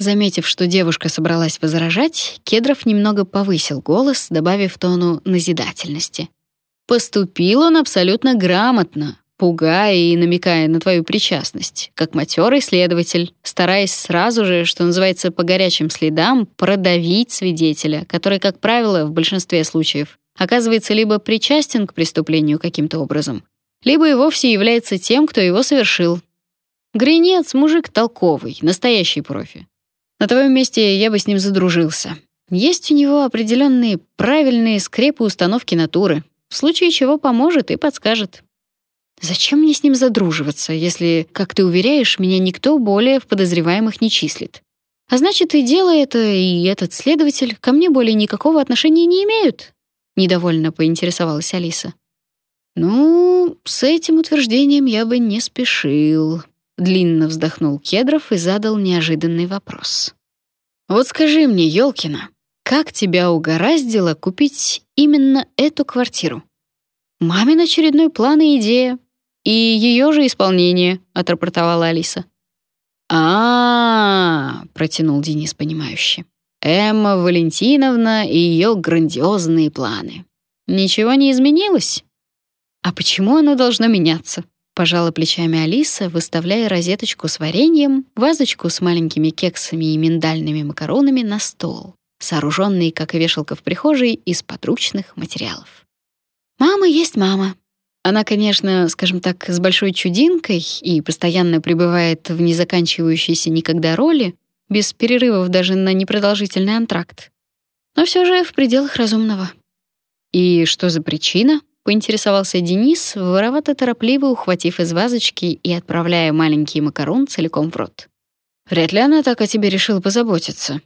Заметив, что девушка собралась возражать, Кедров немного повысил голос, добавив тону назидательности. Поступил он абсолютно грамотно, пугая и намекая на твою причастность, как матерый следователь, стараясь сразу же, что называется, по горячим следам продавить свидетеля, который, как правило, в большинстве случаев оказывается либо причастен к преступлению каким-то образом, либо и вовсе является тем, кто его совершил. Гринец — мужик толковый, настоящий профи. На твоем месте я бы с ним задружился. Есть у него определенные правильные скрепы установки натуры, в случае чего поможет и подскажет. Зачем мне с ним задруживаться, если, как ты уверяешь, меня никто более в подозреваемых не числит? А значит, и дело это, и этот следователь ко мне более никакого отношения не имеют? Недовольно поинтересовалась Алиса. Ну, с этим утверждением я бы не спешил. Длинно вздохнул Кедров и задал неожиданный вопрос. Вот скажи мне, Ёлкина, как тебя угораздило купить именно эту квартиру? Мамин очередной план и идея, и ее же исполнение, отрапортовала Алиса. А, -а, -а протянул Денис понимающе. Эмма Валентиновна и ее грандиозные планы. Ничего не изменилось? А почему оно должно меняться? Пожала плечами Алиса, выставляя розеточку с вареньем, вазочку с маленькими кексами и миндальными макаронами на стол, сооруженный, как и вешалка в прихожей, из подручных материалов. Мама есть мама, она, конечно, скажем так, с большой чудинкой и постоянно пребывает в незаканчивающейся никогда роли, без перерывов даже на непродолжительный антракт. Но все же в пределах разумного. И что за причина? Поинтересовался Денис, воровато торопливо ухватив из вазочки и отправляя маленький макарон целиком в рот. Вряд ли она так о тебе решила позаботиться.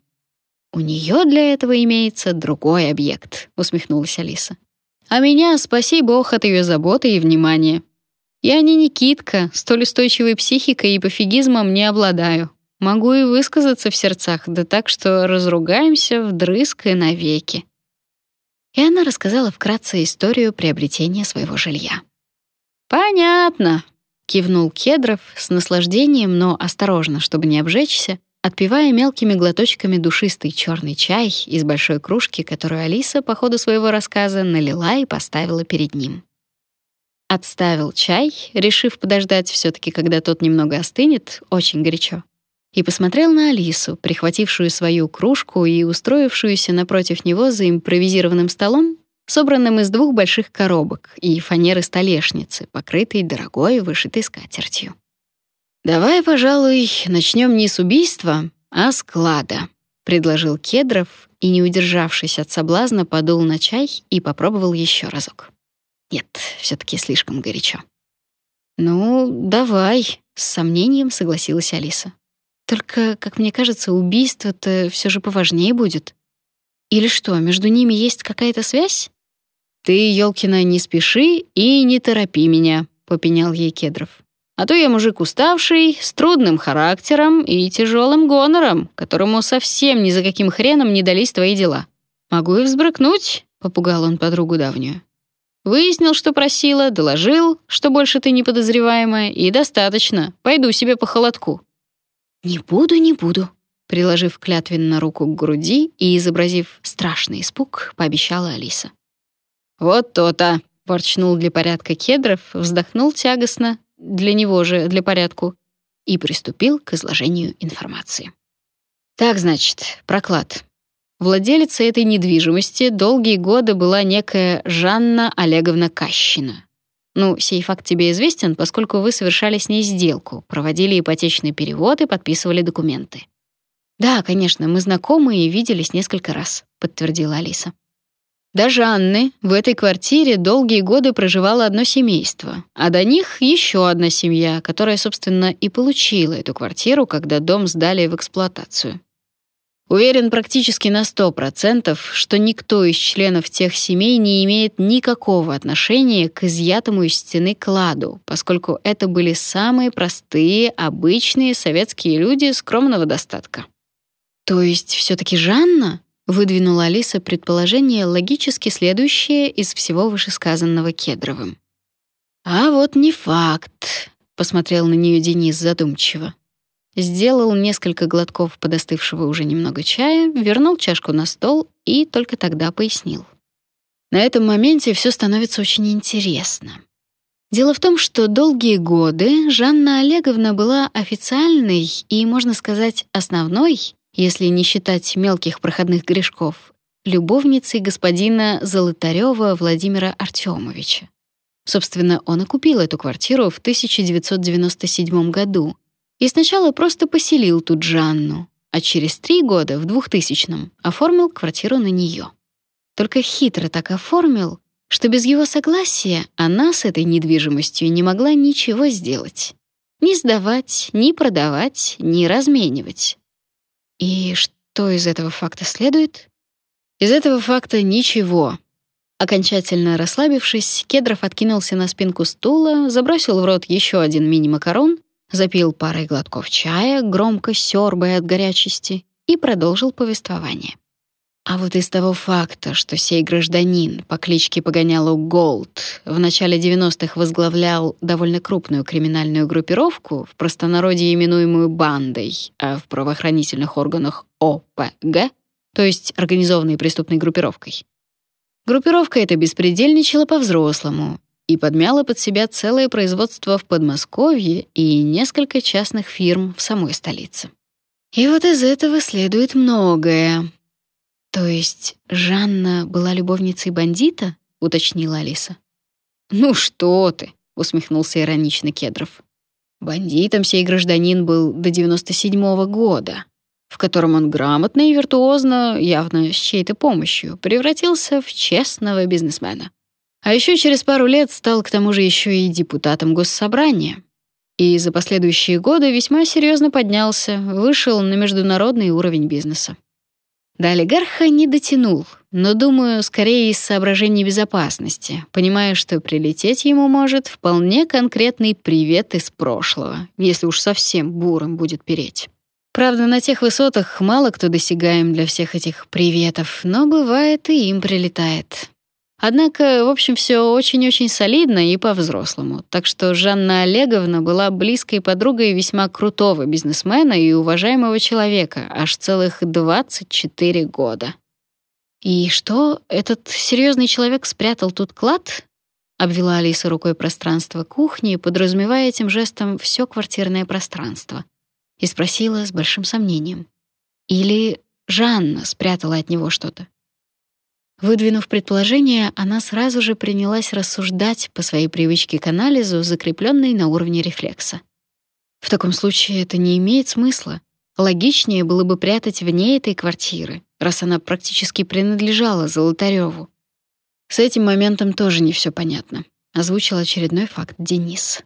У нее для этого имеется другой объект, усмехнулась Алиса. А меня, спаси бог от ее заботы и внимания. Я не Никитка, столь устойчивой психикой и пофигизмом не обладаю. Могу и высказаться в сердцах, да так, что разругаемся вдрызг и навеки. И она рассказала вкратце историю приобретения своего жилья. «Понятно», — кивнул Кедров с наслаждением, но осторожно, чтобы не обжечься, отпивая мелкими глоточками душистый черный чай из большой кружки, которую Алиса по ходу своего рассказа налила и поставила перед ним. Отставил чай, решив подождать все таки когда тот немного остынет, очень горячо, и посмотрел на Алису, прихватившую свою кружку и устроившуюся напротив него за импровизированным столом, собранным из двух больших коробок и фанеры столешницы, покрытой дорогой вышитой скатертью. «Давай, пожалуй, начнем не с убийства, а с клада», — предложил Кедров и, не удержавшись от соблазна, подул на чай и попробовал еще разок. Нет, все таки слишком горячо. «Ну, давай», — с сомнением согласилась Алиса. «Только, как мне кажется, убийство-то все же поважнее будет. Или что, между ними есть какая-то связь?» «Ты, Ёлкина, не спеши и не торопи меня», — попенял ей Кедров. А то я мужик уставший, с трудным характером и тяжелым гонором, которому совсем ни за каким хреном не дались твои дела. Могу и взбрыкнуть, попугал он подругу давнюю. Выяснил, что просила, доложил, что больше ты не подозреваемая, и достаточно. Пойду себе по холодку. Не буду, не буду, приложив клятвенно руку к груди и изобразив страшный испуг, пообещала Алиса. Вот то-то, ворчнул для порядка Кедров, вздохнул тягостно для него же, для порядку, и приступил к изложению информации. Так, значит, проклад. Владелицей этой недвижимости долгие годы была некая Жанна Олеговна Кащина. Ну, сей факт тебе известен, поскольку вы совершали с ней сделку, проводили ипотечный перевод и подписывали документы. Да, конечно, мы знакомы и виделись несколько раз, подтвердила Алиса. До Жанны в этой квартире долгие годы проживало одно семейство, а до них еще одна семья, которая, собственно, и получила эту квартиру, когда дом сдали в эксплуатацию. Уверен практически на сто процентов, что никто из членов тех семей не имеет никакого отношения к изъятому из стены кладу, поскольку это были самые простые, обычные советские люди скромного достатка. То есть все таки Жанна? выдвинула Алиса предположение, логически следующее из всего вышесказанного Кедровым. А вот не факт, посмотрел на нее Денис задумчиво. Сделал несколько глотков подостывшего уже немного чая, вернул чашку на стол и только тогда пояснил. На этом моменте все становится очень интересно. Дело в том, что долгие годы Жанна Олеговна была официальной и, можно сказать, основной, если не считать мелких проходных грешков, любовницей господина Золотарева Владимира Артемовича. Собственно, он и купил эту квартиру в 1997 году и сначала просто поселил тут Жанну, а через три года, в 2000-м, оформил квартиру на нее. Только хитро так оформил, что без его согласия она с этой недвижимостью не могла ничего сделать. Ни сдавать, ни продавать, ни разменивать. И что из этого факта следует? Из этого факта ничего. Окончательно расслабившись, Кедров откинулся на спинку стула, забросил в рот еще один мини-макарон, запил парой глотков чая, громко сёрбая от горячести, и продолжил повествование. А вот из того факта, что сей гражданин по кличке Погонялу Голд в начале 90-х возглавлял довольно крупную криминальную группировку, в простонародье именуемую бандой, а в правоохранительных органах ОПГ, то есть организованной преступной группировкой. Группировка эта беспредельничала по-взрослому и подмяла под себя целое производство в Подмосковье и несколько частных фирм в самой столице. И вот из этого следует многое, то есть Жанна была любовницей бандита? уточнила Алиса. Ну что ты? усмехнулся иронично Кедров. Бандитом сей гражданин был до 97-го года, в котором он грамотно и виртуозно, явно с чьей-то помощью, превратился в честного бизнесмена. А еще через пару лет стал к тому же еще и депутатом госсобрания. И за последующие годы весьма серьезно поднялся, вышел на международный уровень бизнеса. До олигарха не дотянул, но, думаю, скорее из соображений безопасности, понимая, что прилететь ему может вполне конкретный привет из прошлого, если уж совсем буром будет переть. Правда, на тех высотах мало кто досягаем для всех этих приветов, но бывает и им прилетает. Однако, в общем, все очень-очень солидно и по-взрослому. Так что Жанна Олеговна была близкой подругой весьма крутого бизнесмена и уважаемого человека аж целых 24 года. И что, этот серьезный человек спрятал тут клад? Обвела Алиса рукой пространство кухни, подразумевая этим жестом все квартирное пространство. И спросила с большим сомнением: "Или Жанна спрятала от него что-то?" Выдвинув предположение, она сразу же принялась рассуждать по своей привычке к анализу, закрепленной на уровне рефлекса. В таком случае это не имеет смысла. Логичнее было бы прятать вне этой квартиры, раз она практически принадлежала Золотарёву. С этим моментом тоже не все понятно, озвучил очередной факт Денис.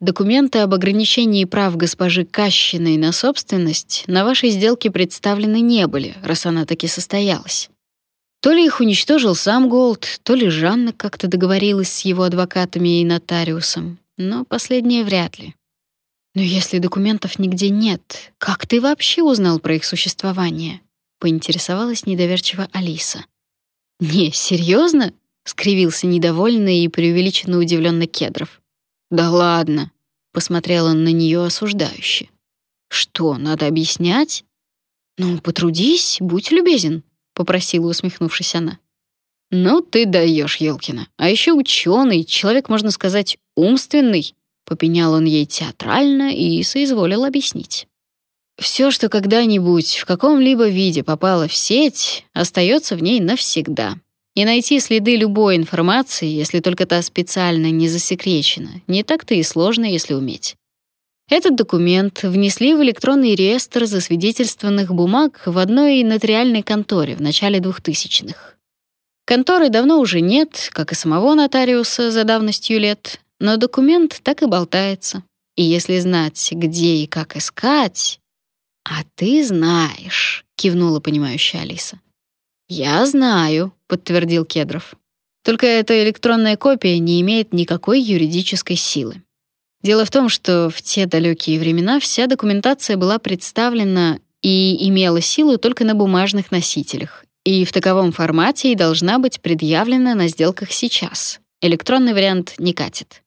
Документы об ограничении прав госпожи Кащиной на собственность на вашей сделке представлены не были, раз она таки состоялась. То ли их уничтожил сам Голд, то ли Жанна как-то договорилась с его адвокатами и нотариусом, но последнее вряд ли. Но если документов нигде нет, как ты вообще узнал про их существование? поинтересовалась недоверчиво Алиса. Не, серьезно? скривился недовольный и преувеличенно удивленно Кедров. Да ладно, посмотрел он на нее осуждающе. Что, надо объяснять? Ну, потрудись, будь любезен, попросила, усмехнувшись она. Ну ты даешь, Елкина. А еще ученый, человек, можно сказать, умственный, попенял он ей театрально и соизволил объяснить. Все, что когда-нибудь в каком-либо виде попало в сеть, остается в ней навсегда. И найти следы любой информации, если только та специально не засекречена, не так-то и сложно, если уметь. Этот документ внесли в электронный реестр засвидетельствованных бумаг в одной нотариальной конторе в начале 2000-х. Конторы давно уже нет, как и самого нотариуса за давностью лет, но документ так и болтается. И если знать, где и как искать... «А ты знаешь», — кивнула понимающая Алиса. «Я знаю», — подтвердил Кедров. «Только эта электронная копия не имеет никакой юридической силы. Дело в том, что в те далекие времена вся документация была представлена и имела силу только на бумажных носителях, и в таковом формате и должна быть предъявлена на сделках сейчас. Электронный вариант не катит.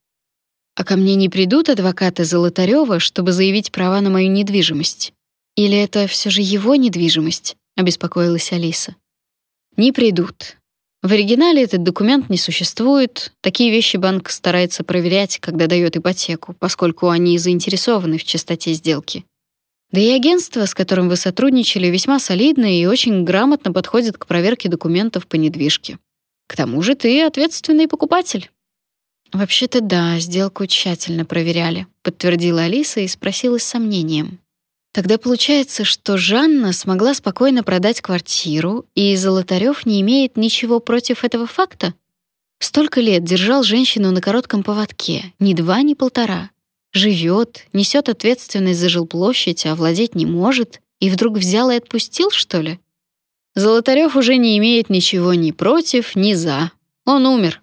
А ко мне не придут адвокаты Золотарёва, чтобы заявить права на мою недвижимость? Или это все же его недвижимость? обеспокоилась Алиса. Не придут. В оригинале этот документ не существует. Такие вещи банк старается проверять, когда дает ипотеку, поскольку они заинтересованы в чистоте сделки. Да и агентство, с которым вы сотрудничали, весьма солидное и очень грамотно подходит к проверке документов по недвижке. К тому же ты ответственный покупатель. Вообще-то да, сделку тщательно проверяли, подтвердила Алиса и спросила с сомнением. Тогда получается, что Жанна смогла спокойно продать квартиру, и Золотарёв не имеет ничего против этого факта? Столько лет держал женщину на коротком поводке, ни два, ни полтора. Живет, несет ответственность за жилплощадь, а владеть не может, и вдруг взял и отпустил, что ли? Золотарёв уже не имеет ничего ни против, ни за. Он умер.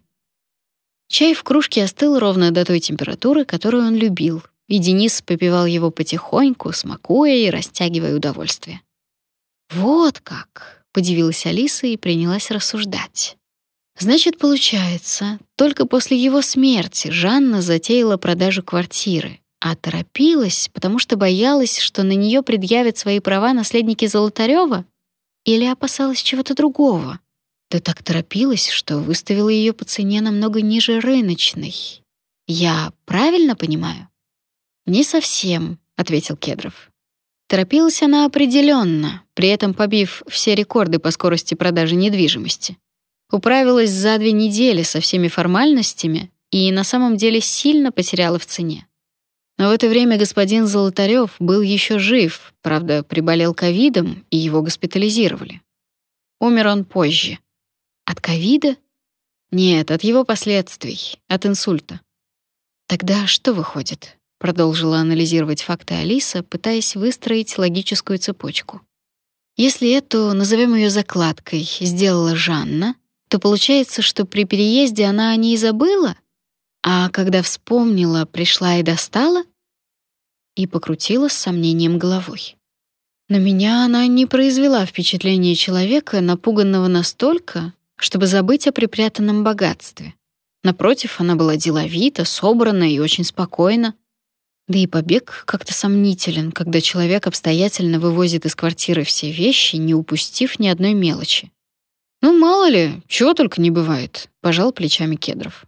Чай в кружке остыл ровно до той температуры, которую он любил, и Денис попивал его потихоньку, смакуя и растягивая удовольствие. «Вот как!» — подивилась Алиса и принялась рассуждать. «Значит, получается, только после его смерти Жанна затеяла продажу квартиры, а торопилась, потому что боялась, что на нее предъявят свои права наследники Золотарёва? Или опасалась чего-то другого?» Да так торопилась, что выставила ее по цене намного ниже рыночной. Я правильно понимаю? Не совсем, ответил Кедров. Торопилась она определенно, при этом побив все рекорды по скорости продажи недвижимости. Управилась за две недели со всеми формальностями и на самом деле сильно потеряла в цене. Но в это время господин Золотарев был еще жив, правда, приболел ковидом, и его госпитализировали. Умер он позже, от ковида? Нет, от его последствий, от инсульта. Тогда что выходит? Продолжила анализировать факты Алиса, пытаясь выстроить логическую цепочку. Если эту, назовем ее закладкой, сделала Жанна, то получается, что при переезде она о ней забыла, а когда вспомнила, пришла и достала? И покрутила с сомнением головой. На меня она не произвела впечатления человека, напуганного настолько, чтобы забыть о припрятанном богатстве. Напротив, она была деловита, собрана и очень спокойна. Да и побег как-то сомнителен, когда человек обстоятельно вывозит из квартиры все вещи, не упустив ни одной мелочи. «Ну, мало ли, чего только не бывает», — пожал плечами Кедров.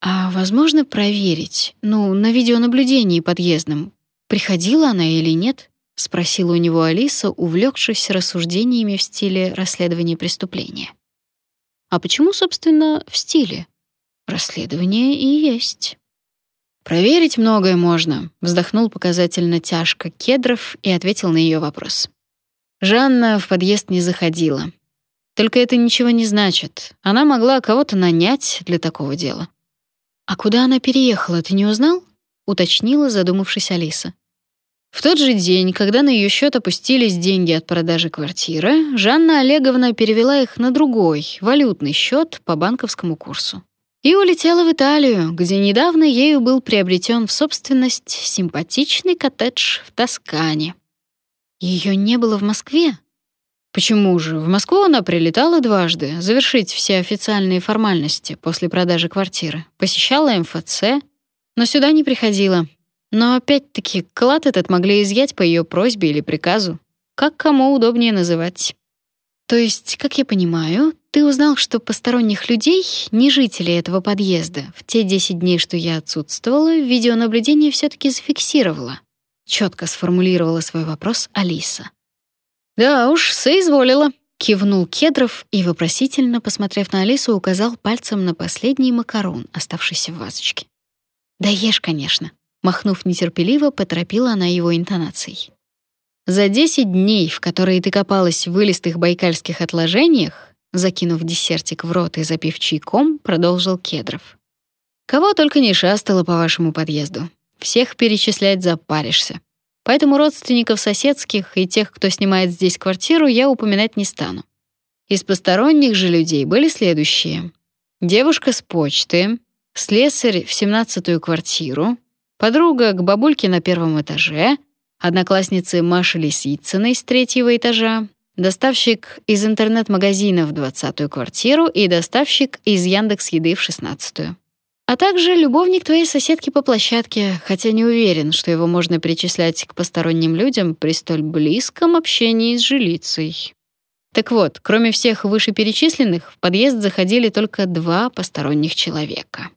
«А возможно проверить, ну, на видеонаблюдении подъездном, приходила она или нет?» — спросила у него Алиса, увлекшись рассуждениями в стиле расследования преступления. А почему, собственно, в стиле? Расследование и есть. Проверить многое можно, вздохнул показательно тяжко Кедров и ответил на ее вопрос. Жанна в подъезд не заходила. Только это ничего не значит. Она могла кого-то нанять для такого дела. А куда она переехала, ты не узнал? уточнила, задумавшись Алиса. В тот же день, когда на ее счет опустились деньги от продажи квартиры, Жанна Олеговна перевела их на другой, валютный счет по банковскому курсу. И улетела в Италию, где недавно ею был приобретен в собственность симпатичный коттедж в Тоскане. Ее не было в Москве. Почему же? В Москву она прилетала дважды, завершить все официальные формальности после продажи квартиры. Посещала МФЦ, но сюда не приходила. Но опять-таки клад этот могли изъять по ее просьбе или приказу. Как кому удобнее называть. То есть, как я понимаю, ты узнал, что посторонних людей, не жителей этого подъезда, в те 10 дней, что я отсутствовала, видеонаблюдение все таки зафиксировало. Четко сформулировала свой вопрос Алиса. Да уж, соизволила, кивнул Кедров и вопросительно, посмотрев на Алису, указал пальцем на последний макарон, оставшийся в вазочке. Да ешь, конечно, Махнув нетерпеливо, поторопила она его интонацией. За десять дней, в которые ты копалась в вылистых байкальских отложениях, закинув десертик в рот и запив чайком, продолжил Кедров. Кого только не шастала по вашему подъезду. Всех перечислять запаришься. Поэтому родственников соседских и тех, кто снимает здесь квартиру, я упоминать не стану. Из посторонних же людей были следующие: девушка с почты, слесарь в семнадцатую квартиру, подруга к бабульке на первом этаже, одноклассницы Маши Лисицыной с третьего этажа, доставщик из интернет-магазина в двадцатую квартиру и доставщик из Яндекс Еды в шестнадцатую. А также любовник твоей соседки по площадке, хотя не уверен, что его можно причислять к посторонним людям при столь близком общении с жилицей. Так вот, кроме всех вышеперечисленных, в подъезд заходили только два посторонних человека.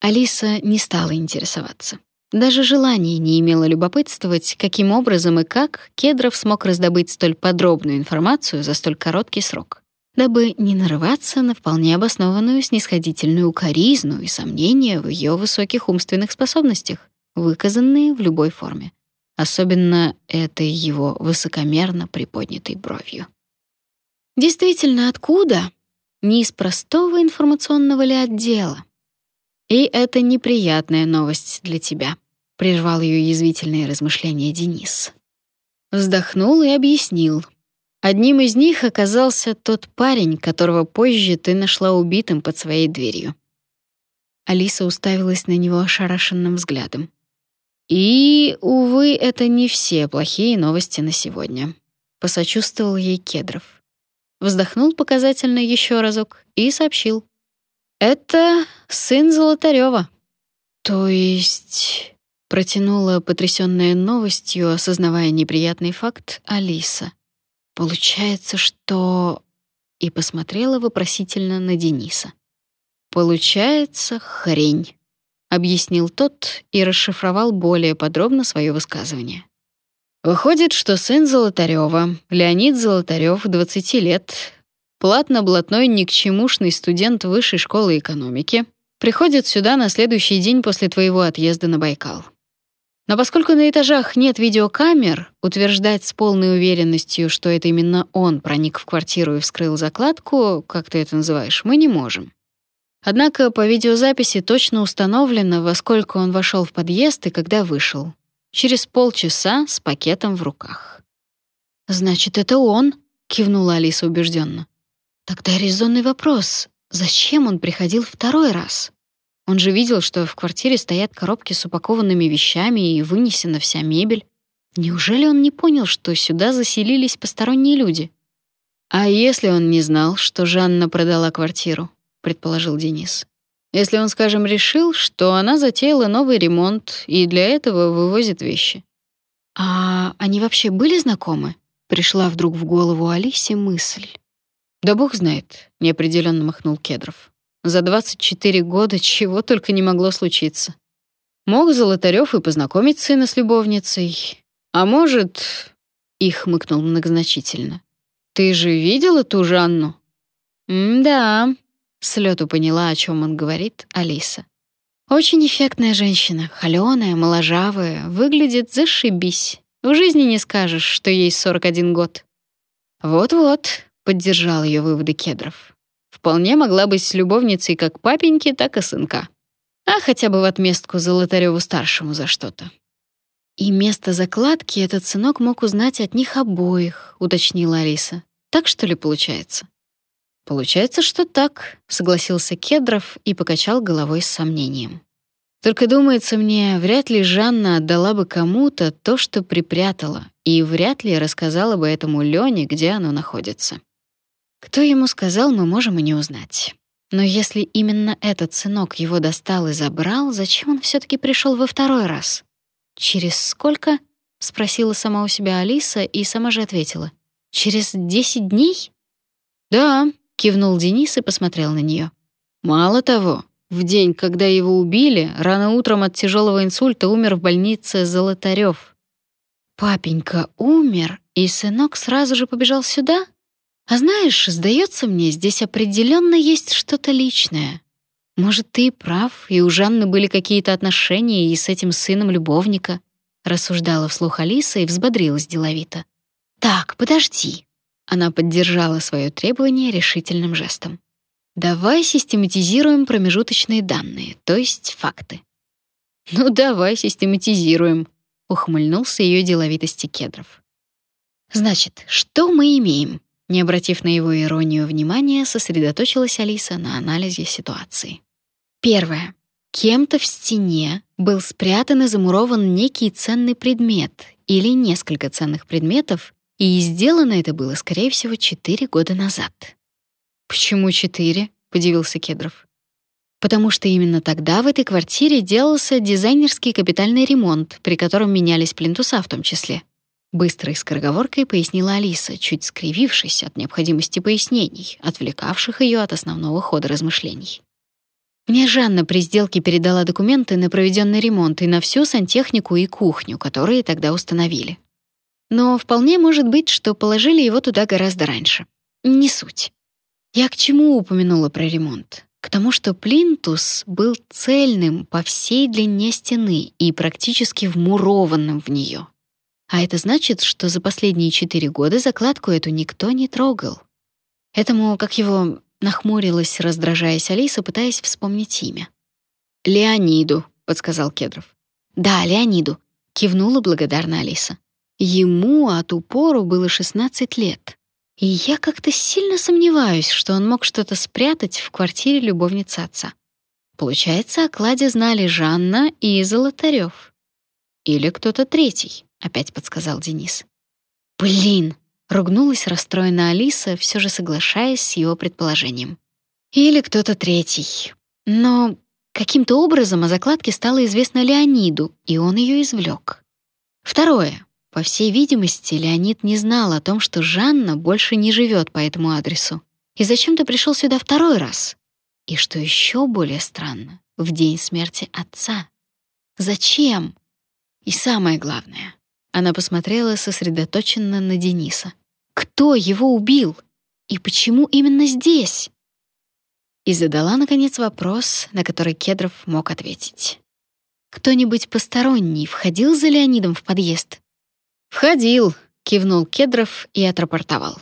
Алиса не стала интересоваться. Даже желания не имела любопытствовать, каким образом и как Кедров смог раздобыть столь подробную информацию за столь короткий срок дабы не нарываться на вполне обоснованную снисходительную укоризну и сомнения в ее высоких умственных способностях, выказанные в любой форме, особенно этой его высокомерно приподнятой бровью. Действительно, откуда? Не из простого информационного ли отдела? И это неприятная новость для тебя, прервал ее язвительные размышления Денис. Вздохнул и объяснил, Одним из них оказался тот парень, которого позже ты нашла убитым под своей дверью. Алиса уставилась на него ошарашенным взглядом. И, увы, это не все плохие новости на сегодня. Посочувствовал ей Кедров. Вздохнул показательно еще разок и сообщил. Это сын Золотарёва. То есть, протянула потрясённая новостью, осознавая неприятный факт, Алиса. Получается, что и посмотрела вопросительно на Дениса. Получается, хрень, объяснил тот и расшифровал более подробно свое высказывание. Выходит, что сын Золотарёва, Леонид Золотарёв, 20 лет, платно-блатной никчемушный студент высшей школы экономики, приходит сюда на следующий день после твоего отъезда на Байкал. Но поскольку на этажах нет видеокамер, утверждать с полной уверенностью, что это именно он проник в квартиру и вскрыл закладку, как ты это называешь, мы не можем. Однако по видеозаписи точно установлено, во сколько он вошел в подъезд и когда вышел. Через полчаса с пакетом в руках. «Значит, это он?» — кивнула Алиса убежденно. «Тогда резонный вопрос. Зачем он приходил второй раз?» Он же видел, что в квартире стоят коробки с упакованными вещами и вынесена вся мебель. Неужели он не понял, что сюда заселились посторонние люди? А если он не знал, что Жанна продала квартиру, предположил Денис. Если он, скажем, решил, что она затеяла новый ремонт и для этого вывозит вещи. А они вообще были знакомы? Пришла вдруг в голову Алисе мысль. Да бог знает, неопределенно махнул Кедров. За 24 года чего только не могло случиться. Мог Золотарёв и познакомить сына с любовницей. А может, их хмыкнул многозначительно. Ты же видела ту Жанну? да, с лету поняла, о чем он говорит, Алиса. Очень эффектная женщина, холёная, моложавая, выглядит зашибись. В жизни не скажешь, что ей 41 год. Вот-вот, поддержал ее выводы Кедров. Вполне могла быть любовницей как папеньки, так и сынка. А хотя бы в отместку Золотарёву-старшему за что-то. «И место закладки этот сынок мог узнать от них обоих», — уточнила Алиса. «Так что ли получается?» «Получается, что так», — согласился Кедров и покачал головой с сомнением. «Только думается мне, вряд ли Жанна отдала бы кому-то то, что припрятала, и вряд ли рассказала бы этому Лёне, где оно находится. Кто ему сказал, мы можем и не узнать. Но если именно этот сынок его достал и забрал, зачем он все таки пришел во второй раз? Через сколько? спросила сама у себя Алиса и сама же ответила. Через десять дней? Да, кивнул Денис и посмотрел на нее. Мало того, в день, когда его убили, рано утром от тяжелого инсульта умер в больнице Золотарев. Папенька умер, и сынок сразу же побежал сюда? А знаешь, сдается мне, здесь определенно есть что-то личное. Может, ты и прав, и у Жанны были какие-то отношения и с этим сыном любовника, рассуждала вслух Алиса и взбодрилась деловито. Так, подожди. Она поддержала свое требование решительным жестом. Давай систематизируем промежуточные данные, то есть факты. Ну давай систематизируем, ухмыльнулся ее деловитости Кедров. Значит, что мы имеем? Не обратив на его иронию внимания, сосредоточилась Алиса на анализе ситуации. Первое. Кем-то в стене был спрятан и замурован некий ценный предмет или несколько ценных предметов, и сделано это было, скорее всего, четыре года назад. «Почему четыре?» — подивился Кедров. потому что именно тогда в этой квартире делался дизайнерский капитальный ремонт, при котором менялись плинтуса в том числе. Быстрой скороговоркой пояснила Алиса, чуть скривившись от необходимости пояснений, отвлекавших ее от основного хода размышлений. Мне Жанна при сделке передала документы на проведенный ремонт и на всю сантехнику и кухню, которые тогда установили. Но вполне может быть, что положили его туда гораздо раньше. Не суть. Я к чему упомянула про ремонт? К тому, что плинтус был цельным по всей длине стены и практически вмурованным в нее. А это значит, что за последние четыре года закладку эту никто не трогал. Этому, как его Нахмурилась, раздражаясь Алиса, пытаясь вспомнить имя. «Леониду», — подсказал Кедров. «Да, Леониду», — кивнула благодарно Алиса. Ему от упору было 16 лет. И я как-то сильно сомневаюсь, что он мог что-то спрятать в квартире любовницы отца. Получается, о кладе знали Жанна и Золотарёв. Или кто-то третий, опять подсказал Денис. Блин, Ругнулась расстроенная Алиса, все же соглашаясь с его предположением. Или кто-то третий. Но каким-то образом о закладке стало известно Леониду, и он ее извлек. Второе. По всей видимости, Леонид не знал о том, что Жанна больше не живет по этому адресу. И зачем ты пришел сюда второй раз? И что еще более странно, в день смерти отца. Зачем? И самое главное, она посмотрела сосредоточенно на Дениса. Кто его убил? И почему именно здесь? И задала, наконец, вопрос, на который Кедров мог ответить. «Кто-нибудь посторонний входил за Леонидом в подъезд?» «Входил», — кивнул Кедров и отрапортовал.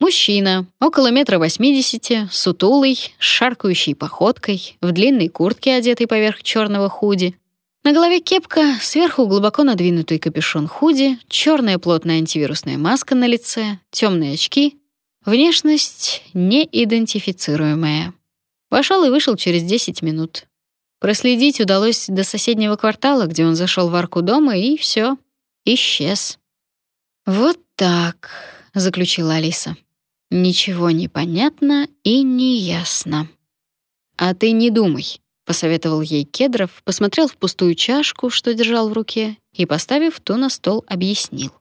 Мужчина, около метра восьмидесяти, сутулый, с шаркающей походкой, в длинной куртке, одетой поверх черного худи, на голове кепка, сверху глубоко надвинутый капюшон худи, черная плотная антивирусная маска на лице, темные очки. Внешность неидентифицируемая. Вошел и вышел через 10 минут. Проследить удалось до соседнего квартала, где он зашел в арку дома, и все, исчез. «Вот так», — заключила Алиса. «Ничего не понятно и не ясно». «А ты не думай», — посоветовал ей Кедров, посмотрел в пустую чашку, что держал в руке, и, поставив ту на стол, объяснил.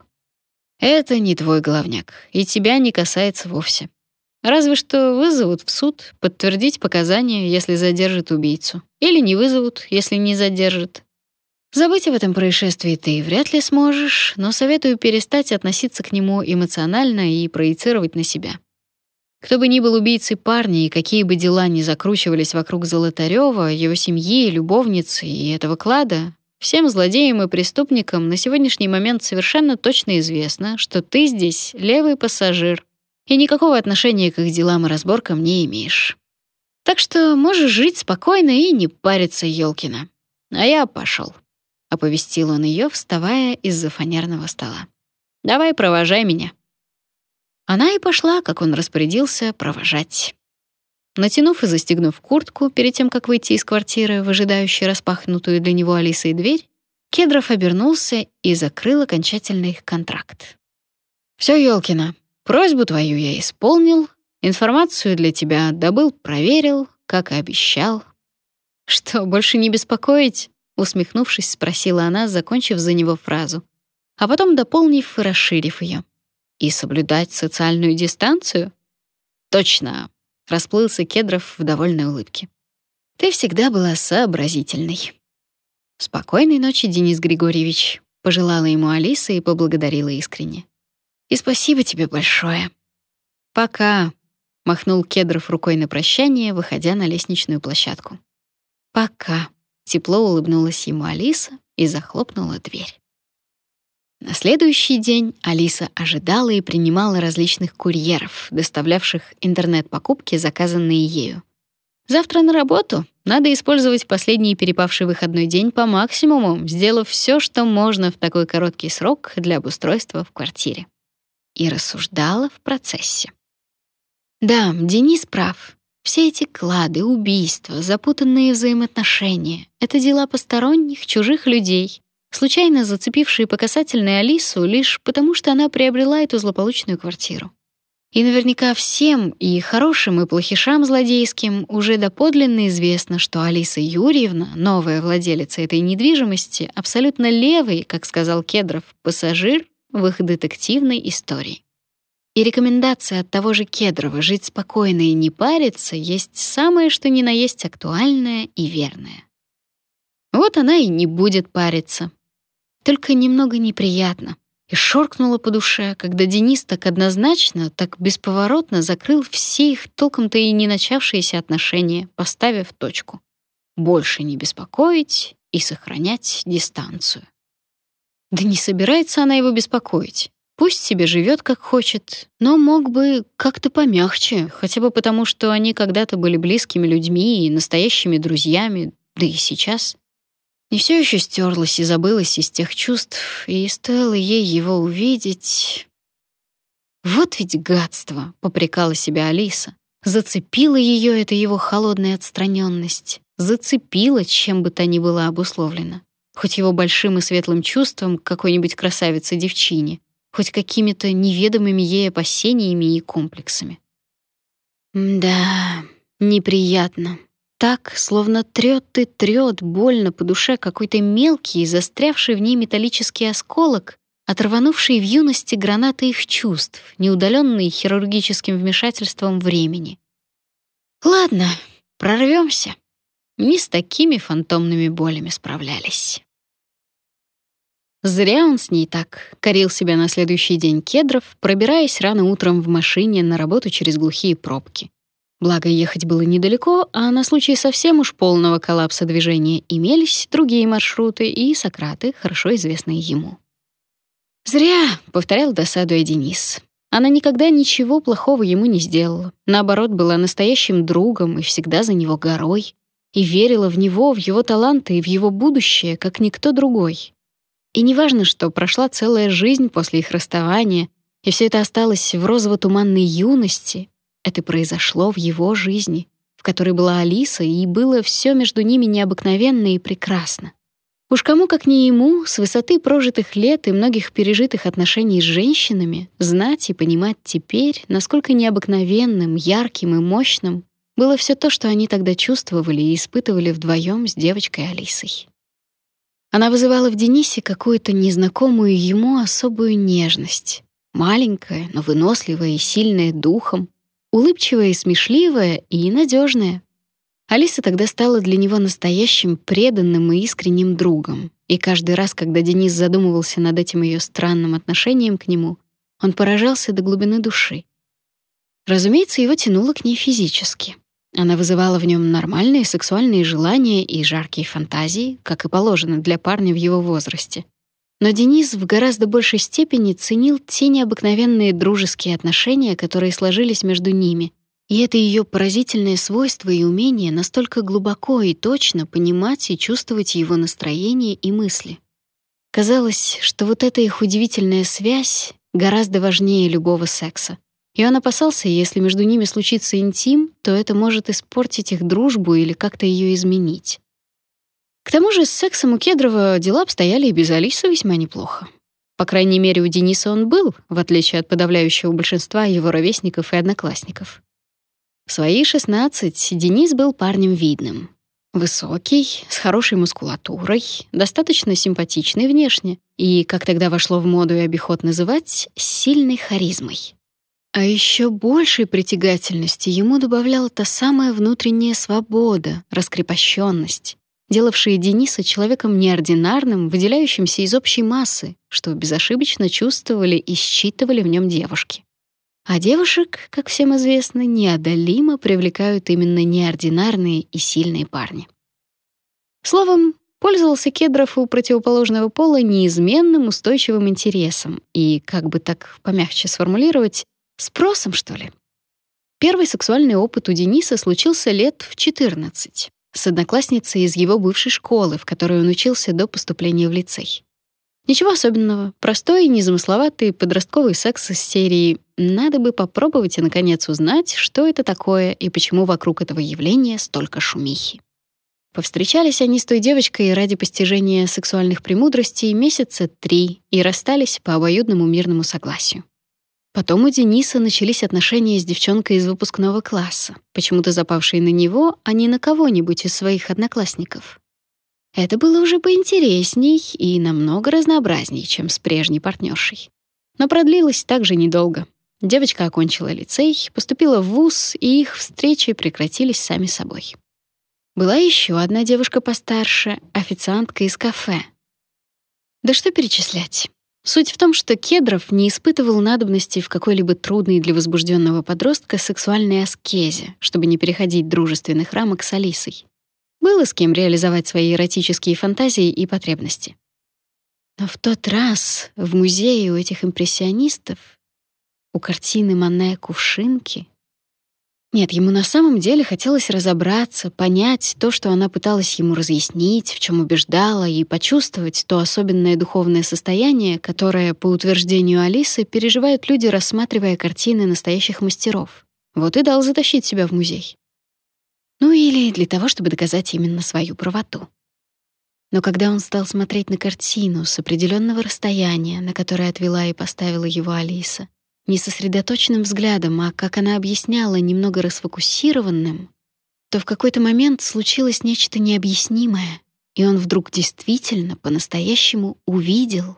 «Это не твой главняк, и тебя не касается вовсе. Разве что вызовут в суд подтвердить показания, если задержат убийцу, или не вызовут, если не задержат. Забыть об этом происшествии ты вряд ли сможешь, но советую перестать относиться к нему эмоционально и проецировать на себя. Кто бы ни был убийцей парня и какие бы дела ни закручивались вокруг Золотарёва, его семьи, любовницы и этого клада, всем злодеям и преступникам на сегодняшний момент совершенно точно известно, что ты здесь левый пассажир и никакого отношения к их делам и разборкам не имеешь. Так что можешь жить спокойно и не париться, Ёлкина. А я пошел, оповестил он ее, вставая из-за фанерного стола. Давай провожай меня. Она и пошла, как он распорядился, провожать. Натянув и застегнув куртку перед тем, как выйти из квартиры, выжидающей распахнутую для него Алисой дверь, Кедров обернулся и закрыл окончательно их контракт. «Все, Ёлкина, просьбу твою я исполнил, информацию для тебя добыл, проверил, как и обещал». «Что, больше не беспокоить?» — усмехнувшись, спросила она, закончив за него фразу, а потом дополнив и расширив ее и соблюдать социальную дистанцию? Точно, расплылся Кедров в довольной улыбке. Ты всегда была сообразительной. Спокойной ночи, Денис Григорьевич, пожелала ему Алиса и поблагодарила искренне. И спасибо тебе большое. Пока, махнул Кедров рукой на прощание, выходя на лестничную площадку. Пока, тепло улыбнулась ему Алиса и захлопнула дверь. На следующий день Алиса ожидала и принимала различных курьеров, доставлявших интернет-покупки, заказанные ею. Завтра на работу. Надо использовать последний перепавший выходной день по максимуму, сделав все, что можно в такой короткий срок для обустройства в квартире. И рассуждала в процессе. Да, Денис прав. Все эти клады, убийства, запутанные взаимоотношения — это дела посторонних, чужих людей, случайно зацепившие по касательной Алису лишь потому, что она приобрела эту злополучную квартиру. И наверняка всем, и хорошим, и плохишам злодейским, уже доподлинно известно, что Алиса Юрьевна, новая владелица этой недвижимости, абсолютно левый, как сказал Кедров, пассажир в их детективной истории. И рекомендация от того же Кедрова жить спокойно и не париться есть самое что ни на есть актуальное и верное. Вот она и не будет париться. Только немного неприятно, и шоркнуло по душе, когда Денис так однозначно, так бесповоротно закрыл все их толком-то и не начавшиеся отношения, поставив точку. Больше не беспокоить и сохранять дистанцию. Да не собирается она его беспокоить. Пусть себе живет как хочет, но мог бы как-то помягче, хотя бы потому, что они когда-то были близкими людьми и настоящими друзьями, да и сейчас. И все еще стерлась и забылась из тех чувств, и стоило ей его увидеть... Вот ведь гадство, попрекала себя Алиса. Зацепила ее эта его холодная отстраненность, зацепила, чем бы то ни было обусловлено. Хоть его большим и светлым чувством к какой-нибудь красавице-девчине, хоть какими-то неведомыми ей опасениями и комплексами. Да, неприятно, так, словно трёт и трёт больно по душе какой-то мелкий, застрявший в ней металлический осколок, оторванувший в юности гранаты их чувств, неудалённый хирургическим вмешательством времени. Ладно, прорвёмся. Не с такими фантомными болями справлялись. Зря он с ней так, корил себя на следующий день кедров, пробираясь рано утром в машине на работу через глухие пробки. Благо, ехать было недалеко, а на случай совсем уж полного коллапса движения имелись другие маршруты и Сократы, хорошо известные ему. «Зря», — повторял досадуя Денис. Она никогда ничего плохого ему не сделала. Наоборот, была настоящим другом и всегда за него горой. И верила в него, в его таланты и в его будущее, как никто другой. И неважно, что прошла целая жизнь после их расставания, и все это осталось в розово-туманной юности, это произошло в его жизни, в которой была Алиса, и было все между ними необыкновенно и прекрасно. Уж кому как не ему, с высоты прожитых лет и многих пережитых отношений с женщинами, знать и понимать теперь, насколько необыкновенным, ярким и мощным было все то, что они тогда чувствовали и испытывали вдвоем с девочкой Алисой. Она вызывала в Денисе какую-то незнакомую ему особую нежность, маленькая, но выносливая и сильная духом, улыбчивая и смешливая, и надежная. Алиса тогда стала для него настоящим преданным и искренним другом. И каждый раз, когда Денис задумывался над этим ее странным отношением к нему, он поражался до глубины души. Разумеется, его тянуло к ней физически. Она вызывала в нем нормальные сексуальные желания и жаркие фантазии, как и положено для парня в его возрасте. Но Денис в гораздо большей степени ценил те необыкновенные дружеские отношения, которые сложились между ними. И это ее поразительное свойство и умение настолько глубоко и точно понимать и чувствовать его настроение и мысли. Казалось, что вот эта их удивительная связь гораздо важнее любого секса. И он опасался, если между ними случится интим, то это может испортить их дружбу или как-то ее изменить. К тому же с сексом у Кедрова дела обстояли и без Алисы весьма неплохо. По крайней мере, у Дениса он был, в отличие от подавляющего большинства его ровесников и одноклассников. В свои 16 Денис был парнем видным. Высокий, с хорошей мускулатурой, достаточно симпатичный внешне и, как тогда вошло в моду и обиход называть, с сильной харизмой. А еще большей притягательности ему добавляла та самая внутренняя свобода, раскрепощенность, делавшие Дениса человеком неординарным, выделяющимся из общей массы, что безошибочно чувствовали и считывали в нем девушки. А девушек, как всем известно, неодолимо привлекают именно неординарные и сильные парни. Словом, пользовался Кедров у противоположного пола неизменным устойчивым интересом и, как бы так помягче сформулировать, спросом, что ли. Первый сексуальный опыт у Дениса случился лет в 14 с одноклассницей из его бывшей школы, в которой он учился до поступления в лицей. Ничего особенного, простой и незамысловатый подростковый секс из серии «Надо бы попробовать и, наконец, узнать, что это такое и почему вокруг этого явления столько шумихи». Повстречались они с той девочкой ради постижения сексуальных премудростей месяца три и расстались по обоюдному мирному согласию. Потом у Дениса начались отношения с девчонкой из выпускного класса, почему-то запавшей на него, а не на кого-нибудь из своих одноклассников. Это было уже поинтересней и намного разнообразней, чем с прежней партнершей. Но продлилось также недолго. Девочка окончила лицей, поступила в вуз, и их встречи прекратились сами собой. Была еще одна девушка постарше, официантка из кафе. Да что перечислять? Суть в том, что Кедров не испытывал надобности в какой-либо трудной для возбужденного подростка сексуальной аскезе, чтобы не переходить дружественных рамок с Алисой. Было с кем реализовать свои эротические фантазии и потребности. Но в тот раз в музее у этих импрессионистов, у картины Мане «Кувшинки», нет, ему на самом деле хотелось разобраться, понять то, что она пыталась ему разъяснить, в чем убеждала, и почувствовать то особенное духовное состояние, которое, по утверждению Алисы, переживают люди, рассматривая картины настоящих мастеров. Вот и дал затащить себя в музей. Ну или для того, чтобы доказать именно свою правоту. Но когда он стал смотреть на картину с определенного расстояния, на которое отвела и поставила его Алиса, не сосредоточенным взглядом, а, как она объясняла, немного расфокусированным, то в какой-то момент случилось нечто необъяснимое, и он вдруг действительно по-настоящему увидел.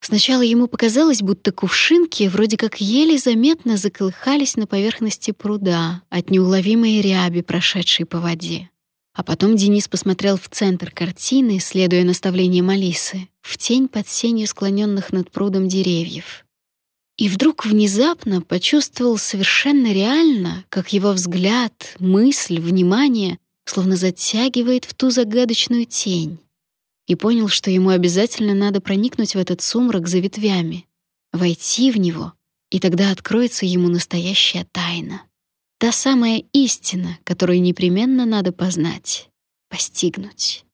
Сначала ему показалось, будто кувшинки вроде как еле заметно заколыхались на поверхности пруда от неуловимой ряби, прошедшей по воде. А потом Денис посмотрел в центр картины, следуя наставлениям Алисы, в тень под сенью склоненных над прудом деревьев. И вдруг внезапно почувствовал совершенно реально, как его взгляд, мысль, внимание словно затягивает в ту загадочную тень. И понял, что ему обязательно надо проникнуть в этот сумрак за ветвями, войти в него, и тогда откроется ему настоящая тайна. Та самая истина, которую непременно надо познать, постигнуть.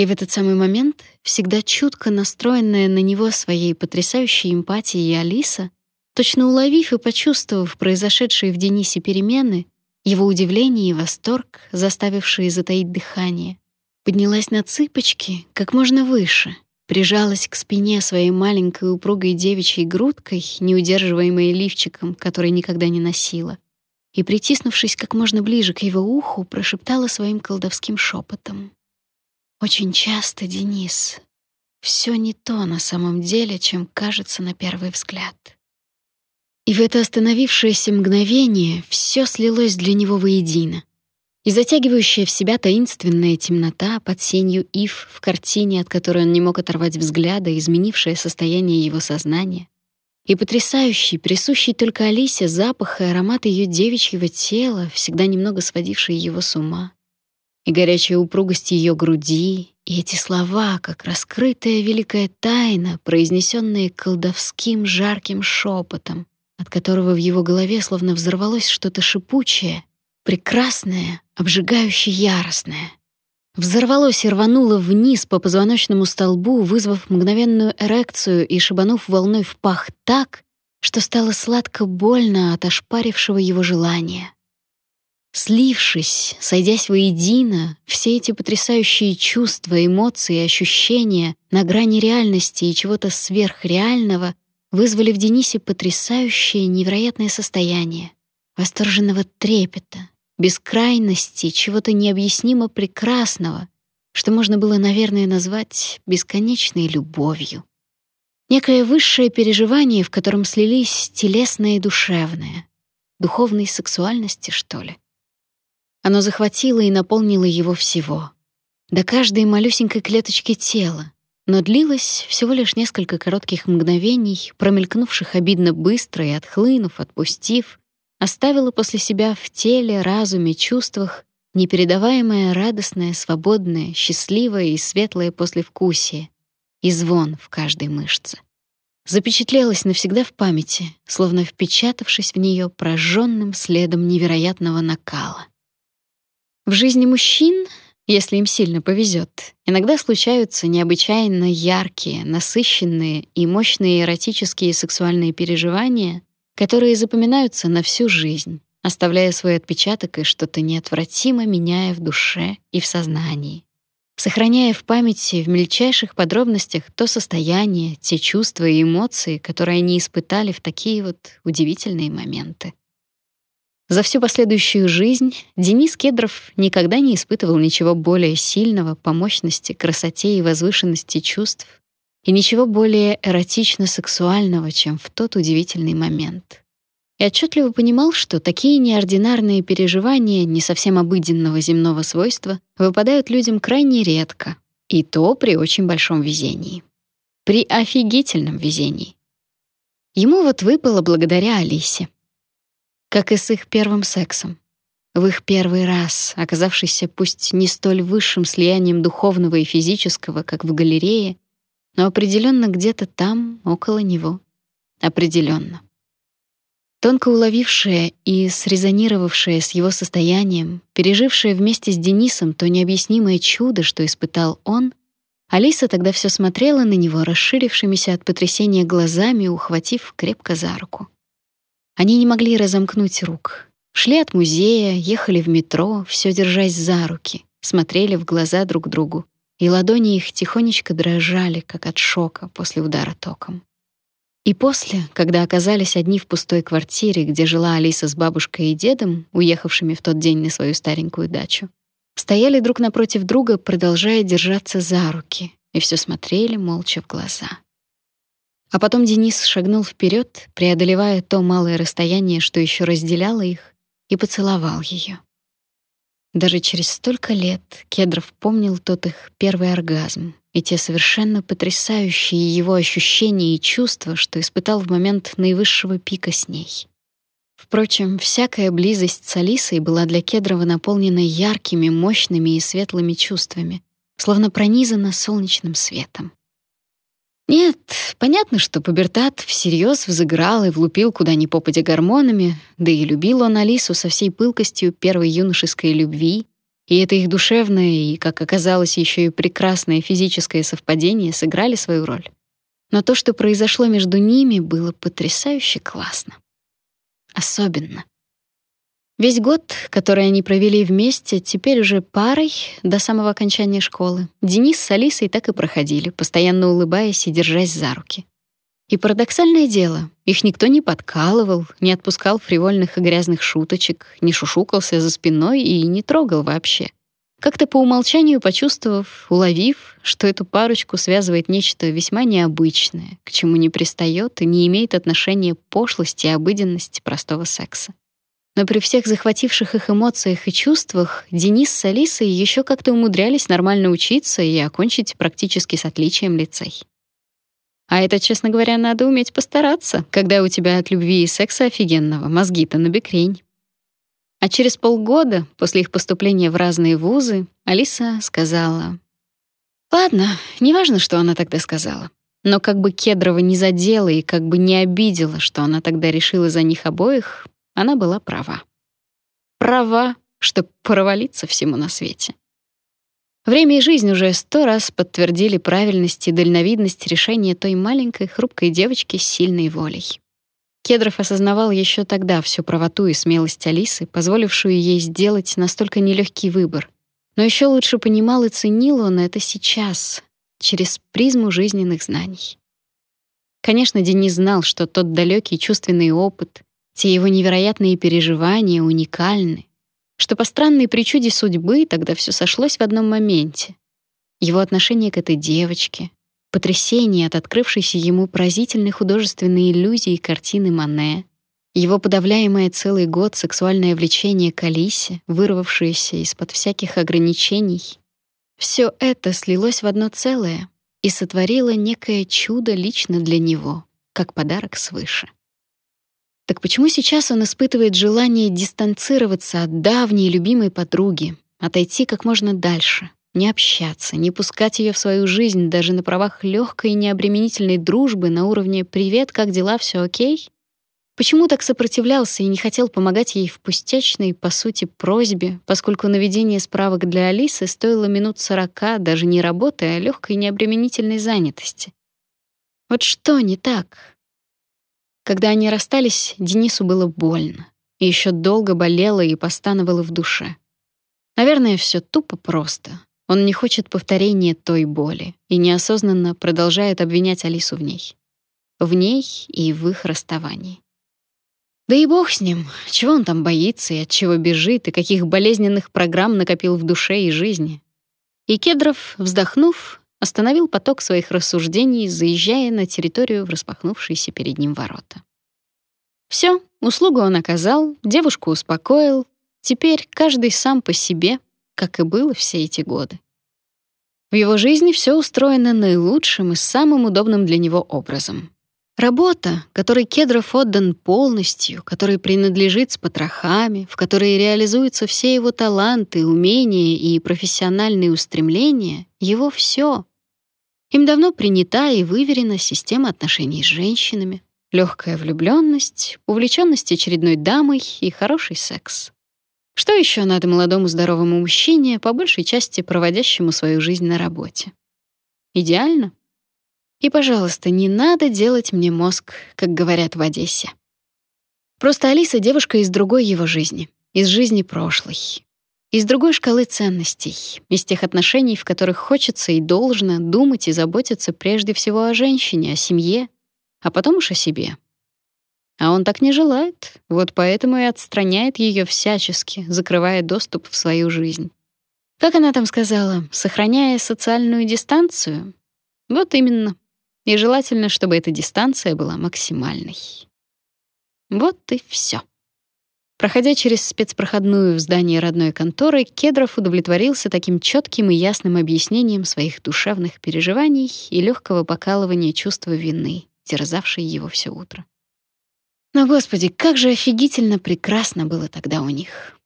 И в этот самый момент, всегда чутко настроенная на него своей потрясающей эмпатией Алиса, точно уловив и почувствовав произошедшие в Денисе перемены, его удивление и восторг, заставившие затаить дыхание, поднялась на цыпочки как можно выше, прижалась к спине своей маленькой упругой девичьей грудкой, не лифчиком, который никогда не носила, и, притиснувшись как можно ближе к его уху, прошептала своим колдовским шепотом. Очень часто, Денис, все не то на самом деле, чем кажется на первый взгляд. И в это остановившееся мгновение все слилось для него воедино. И затягивающая в себя таинственная темнота под сенью ив в картине, от которой он не мог оторвать взгляда, изменившее состояние его сознания, и потрясающий, присущий только Алисе запах и аромат ее девичьего тела, всегда немного сводивший его с ума и горячая упругость ее груди, и эти слова, как раскрытая великая тайна, произнесенные колдовским жарким шепотом, от которого в его голове словно взорвалось что-то шипучее, прекрасное, обжигающе яростное. Взорвалось и рвануло вниз по позвоночному столбу, вызвав мгновенную эрекцию и шибанув волной в пах так, что стало сладко больно от ошпарившего его желания. Слившись, сойдясь воедино, все эти потрясающие чувства, эмоции и ощущения на грани реальности и чего-то сверхреального вызвали в Денисе потрясающее невероятное состояние восторженного трепета, бескрайности, чего-то необъяснимо прекрасного, что можно было, наверное, назвать бесконечной любовью. Некое высшее переживание, в котором слились телесное и душевное, духовной сексуальности, что ли. Оно захватило и наполнило его всего. До каждой малюсенькой клеточки тела, но длилось всего лишь несколько коротких мгновений, промелькнувших обидно быстро и отхлынув, отпустив, оставило после себя в теле, разуме, чувствах непередаваемое радостное, свободное, счастливое и светлое послевкусие и звон в каждой мышце. Запечатлелось навсегда в памяти, словно впечатавшись в нее прожженным следом невероятного накала. В жизни мужчин, если им сильно повезет, иногда случаются необычайно яркие, насыщенные и мощные эротические и сексуальные переживания, которые запоминаются на всю жизнь, оставляя свой отпечаток и что-то неотвратимо меняя в душе и в сознании. сохраняя в памяти в мельчайших подробностях то состояние, те чувства и эмоции, которые они испытали в такие вот удивительные моменты. За всю последующую жизнь Денис Кедров никогда не испытывал ничего более сильного по мощности, красоте и возвышенности чувств, и ничего более эротично-сексуального, чем в тот удивительный момент. И отчетливо понимал, что такие неординарные переживания не совсем обыденного земного свойства выпадают людям крайне редко, и то при очень большом везении. При офигительном везении. Ему вот выпало благодаря Алисе — как и с их первым сексом. В их первый раз, оказавшийся пусть не столь высшим слиянием духовного и физического, как в галерее, но определенно где-то там, около него. Определенно. Тонко уловившая и срезонировавшая с его состоянием, пережившая вместе с Денисом то необъяснимое чудо, что испытал он, Алиса тогда все смотрела на него расширившимися от потрясения глазами, ухватив крепко за руку. Они не могли разомкнуть рук. Шли от музея, ехали в метро, все держась за руки, смотрели в глаза друг другу, и ладони их тихонечко дрожали, как от шока после удара током. И после, когда оказались одни в пустой квартире, где жила Алиса с бабушкой и дедом, уехавшими в тот день на свою старенькую дачу, стояли друг напротив друга, продолжая держаться за руки, и все смотрели молча в глаза. А потом Денис шагнул вперед, преодолевая то малое расстояние, что еще разделяло их, и поцеловал ее. Даже через столько лет Кедров помнил тот их первый оргазм и те совершенно потрясающие его ощущения и чувства, что испытал в момент наивысшего пика с ней. Впрочем, всякая близость с Алисой была для Кедрова наполнена яркими, мощными и светлыми чувствами, словно пронизана солнечным светом. Нет, понятно, что пубертат всерьез взыграл и влупил куда ни попадя гормонами, да и любил он Алису со всей пылкостью первой юношеской любви, и это их душевное и, как оказалось, еще и прекрасное физическое совпадение сыграли свою роль. Но то, что произошло между ними, было потрясающе классно. Особенно. Весь год, который они провели вместе, теперь уже парой до самого окончания школы, Денис с Алисой так и проходили, постоянно улыбаясь и держась за руки. И парадоксальное дело, их никто не подкалывал, не отпускал фривольных и грязных шуточек, не шушукался за спиной и не трогал вообще. Как-то по умолчанию почувствовав, уловив, что эту парочку связывает нечто весьма необычное, к чему не пристает и не имеет отношения пошлости и обыденности простого секса. Но при всех захвативших их эмоциях и чувствах Денис с Алисой еще как-то умудрялись нормально учиться и окончить практически с отличием лицей. А это, честно говоря, надо уметь постараться, когда у тебя от любви и секса офигенного мозги-то на бекрень. А через полгода, после их поступления в разные вузы, Алиса сказала: "Ладно, неважно, что она тогда сказала. Но как бы Кедрова не задела и как бы не обидела, что она тогда решила за них обоих, она была права. Права, чтобы провалиться всему на свете. Время и жизнь уже сто раз подтвердили правильность и дальновидность решения той маленькой хрупкой девочки с сильной волей. Кедров осознавал еще тогда всю правоту и смелость Алисы, позволившую ей сделать настолько нелегкий выбор. Но еще лучше понимал и ценил он это сейчас, через призму жизненных знаний. Конечно, Денис знал, что тот далекий чувственный опыт, те его невероятные переживания уникальны, что по странной причуде судьбы тогда все сошлось в одном моменте. Его отношение к этой девочке, потрясение от открывшейся ему поразительной художественной иллюзии картины Мане, его подавляемое целый год сексуальное влечение к Алисе, вырвавшееся из-под всяких ограничений, все это слилось в одно целое и сотворило некое чудо лично для него, как подарок свыше. Так почему сейчас он испытывает желание дистанцироваться от давней любимой подруги, отойти как можно дальше, не общаться, не пускать ее в свою жизнь даже на правах легкой и необременительной дружбы на уровне «Привет, как дела, все окей?» Почему так сопротивлялся и не хотел помогать ей в пустячной, по сути, просьбе, поскольку наведение справок для Алисы стоило минут сорока, даже не работы, а легкой необременительной занятости? Вот что не так? Когда они расстались, Денису было больно. И еще долго болело и постановало в душе. Наверное, все тупо просто. Он не хочет повторения той боли и неосознанно продолжает обвинять Алису в ней. В ней и в их расставании. Да и бог с ним. Чего он там боится и от чего бежит, и каких болезненных программ накопил в душе и жизни. И Кедров, вздохнув, остановил поток своих рассуждений, заезжая на территорию в распахнувшиеся перед ним ворота. Все, услугу он оказал, девушку успокоил. Теперь каждый сам по себе, как и было все эти годы. В его жизни все устроено наилучшим и самым удобным для него образом. Работа, которой Кедров отдан полностью, которой принадлежит с потрохами, в которой реализуются все его таланты, умения и профессиональные устремления, его все. Им давно принята и выверена система отношений с женщинами, легкая влюбленность, увлеченность очередной дамой и хороший секс. Что еще надо молодому здоровому мужчине, по большей части проводящему свою жизнь на работе? Идеально? И, пожалуйста, не надо делать мне мозг, как говорят в Одессе. Просто Алиса — девушка из другой его жизни, из жизни прошлой, из другой шкалы ценностей, из тех отношений, в которых хочется и должно думать и заботиться прежде всего о женщине, о семье, а потом уж о себе. А он так не желает, вот поэтому и отстраняет ее всячески, закрывая доступ в свою жизнь. Как она там сказала, сохраняя социальную дистанцию? Вот именно. И желательно, чтобы эта дистанция была максимальной. Вот и все. Проходя через спецпроходную в здании родной конторы, Кедров удовлетворился таким четким и ясным объяснением своих душевных переживаний и легкого покалывания чувства вины, терзавшей его все утро. Но, Господи, как же офигительно прекрасно было тогда у них.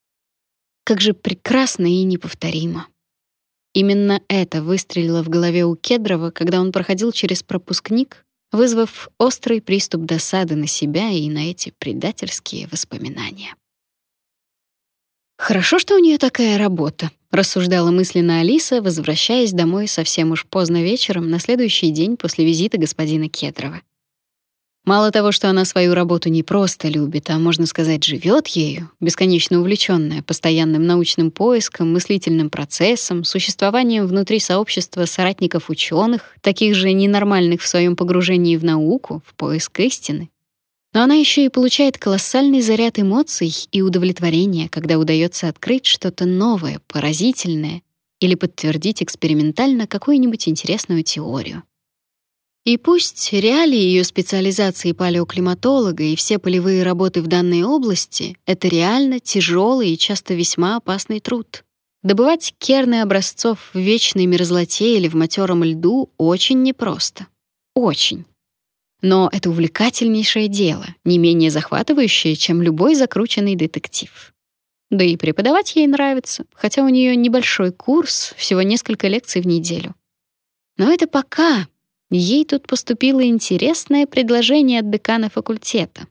Как же прекрасно и неповторимо. Именно это выстрелило в голове у Кедрова, когда он проходил через пропускник, вызвав острый приступ досады на себя и на эти предательские воспоминания. Хорошо, что у нее такая работа, рассуждала мысленно Алиса, возвращаясь домой совсем уж поздно вечером на следующий день после визита господина Кедрова. Мало того, что она свою работу не просто любит, а, можно сказать, живет ею, бесконечно увлечённая постоянным научным поиском, мыслительным процессом, существованием внутри сообщества соратников ученых, таких же ненормальных в своем погружении в науку, в поиск истины. Но она ещё и получает колоссальный заряд эмоций и удовлетворения, когда удается открыть что-то новое, поразительное или подтвердить экспериментально какую-нибудь интересную теорию. И пусть реалии ее специализации палеоклиматолога и все полевые работы в данной области — это реально тяжелый и часто весьма опасный труд. Добывать керны образцов в вечной мерзлоте или в матером льду очень непросто. Очень. Но это увлекательнейшее дело, не менее захватывающее, чем любой закрученный детектив. Да и преподавать ей нравится, хотя у нее небольшой курс, всего несколько лекций в неделю. Но это пока, Ей тут поступило интересное предложение от декана факультета.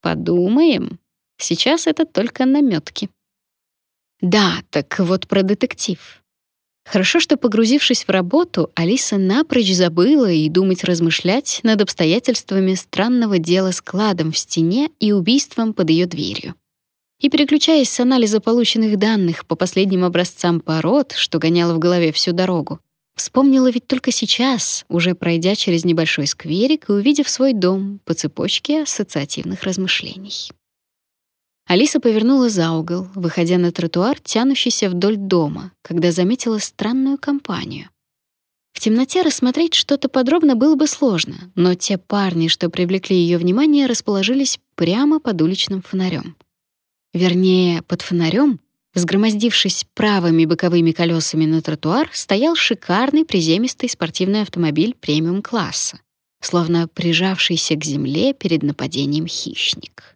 Подумаем. Сейчас это только намётки. Да, так вот про детектив. Хорошо, что погрузившись в работу, Алиса напрочь забыла и думать размышлять над обстоятельствами странного дела с кладом в стене и убийством под её дверью. И переключаясь с анализа полученных данных по последним образцам пород, что гоняло в голове всю дорогу, Вспомнила ведь только сейчас, уже пройдя через небольшой скверик и увидев свой дом по цепочке ассоциативных размышлений. Алиса повернула за угол, выходя на тротуар, тянущийся вдоль дома, когда заметила странную компанию. В темноте рассмотреть что-то подробно было бы сложно, но те парни, что привлекли ее внимание, расположились прямо под уличным фонарем. Вернее, под фонарем, Взгромоздившись правыми боковыми колесами на тротуар, стоял шикарный приземистый спортивный автомобиль премиум-класса, словно прижавшийся к земле перед нападением хищник.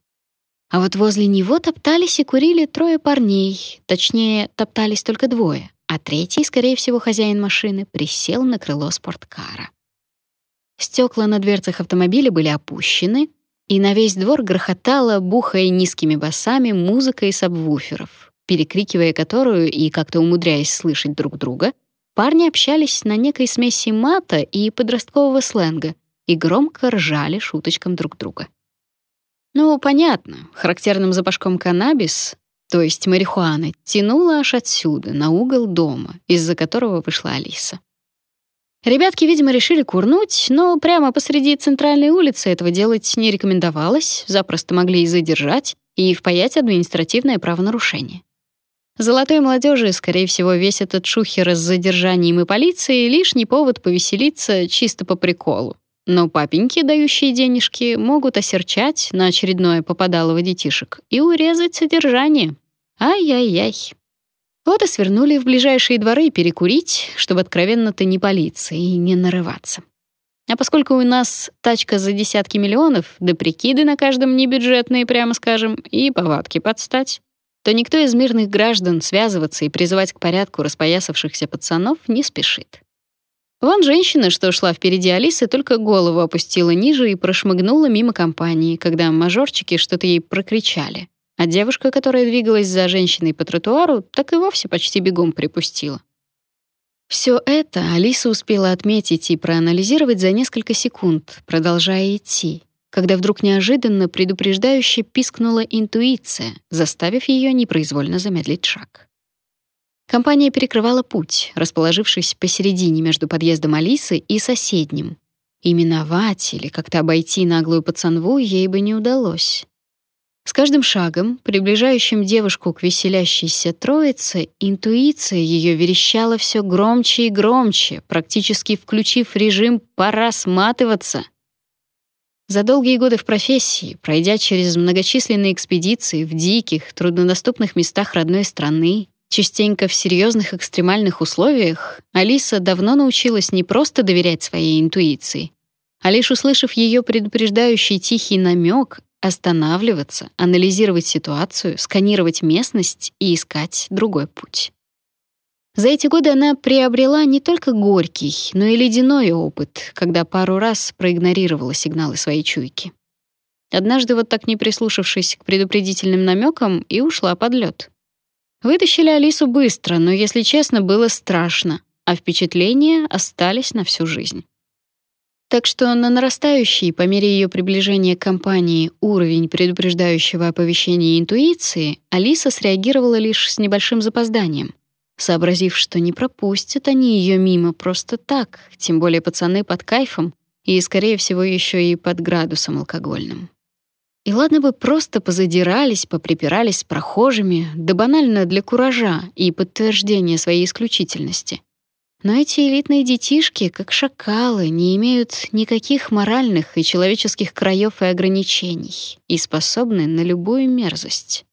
А вот возле него топтались и курили трое парней, точнее, топтались только двое, а третий, скорее всего, хозяин машины, присел на крыло спорткара. Стекла на дверцах автомобиля были опущены, и на весь двор грохотала, бухая низкими басами, музыка из сабвуферов перекрикивая которую и как-то умудряясь слышать друг друга, парни общались на некой смеси мата и подросткового сленга и громко ржали шуточкам друг друга. Ну, понятно, характерным запашком каннабис, то есть марихуаны, тянуло аж отсюда, на угол дома, из-за которого вышла Алиса. Ребятки, видимо, решили курнуть, но прямо посреди центральной улицы этого делать не рекомендовалось, запросто могли и задержать, и впаять административное правонарушение. Золотой молодежи, скорее всего, весь этот шухер с задержанием и полицией — лишний повод повеселиться чисто по приколу. Но папеньки, дающие денежки, могут осерчать на очередное попадалово детишек и урезать содержание. Ай-яй-яй. Вот и свернули в ближайшие дворы перекурить, чтобы откровенно-то не палиться и не нарываться. А поскольку у нас тачка за десятки миллионов, да прикиды на каждом небюджетные, прямо скажем, и повадки подстать, то никто из мирных граждан связываться и призывать к порядку распоясавшихся пацанов не спешит. Вон женщина, что шла впереди Алисы, только голову опустила ниже и прошмыгнула мимо компании, когда мажорчики что-то ей прокричали. А девушка, которая двигалась за женщиной по тротуару, так и вовсе почти бегом припустила. Все это Алиса успела отметить и проанализировать за несколько секунд, продолжая идти, когда вдруг неожиданно предупреждающе пискнула интуиция, заставив ее непроизвольно замедлить шаг. Компания перекрывала путь, расположившись посередине между подъездом Алисы и соседним. И миновать или как-то обойти наглую пацанву ей бы не удалось. С каждым шагом, приближающим девушку к веселящейся троице, интуиция ее верещала все громче и громче, практически включив режим «пора сматываться». За долгие годы в профессии, пройдя через многочисленные экспедиции в диких, труднодоступных местах родной страны, частенько в серьезных экстремальных условиях, Алиса давно научилась не просто доверять своей интуиции, а лишь услышав ее предупреждающий тихий намек, останавливаться, анализировать ситуацию, сканировать местность и искать другой путь. За эти годы она приобрела не только горький, но и ледяной опыт, когда пару раз проигнорировала сигналы своей чуйки. Однажды вот так не прислушавшись к предупредительным намекам и ушла под лед. Вытащили Алису быстро, но, если честно, было страшно, а впечатления остались на всю жизнь. Так что на нарастающий по мере ее приближения к компании уровень предупреждающего оповещения интуиции Алиса среагировала лишь с небольшим запозданием, сообразив, что не пропустят они ее мимо просто так, тем более пацаны под кайфом и, скорее всего, еще и под градусом алкогольным. И ладно бы просто позадирались, поприпирались с прохожими, да банально для куража и подтверждения своей исключительности. Но эти элитные детишки, как шакалы, не имеют никаких моральных и человеческих краев и ограничений и способны на любую мерзость.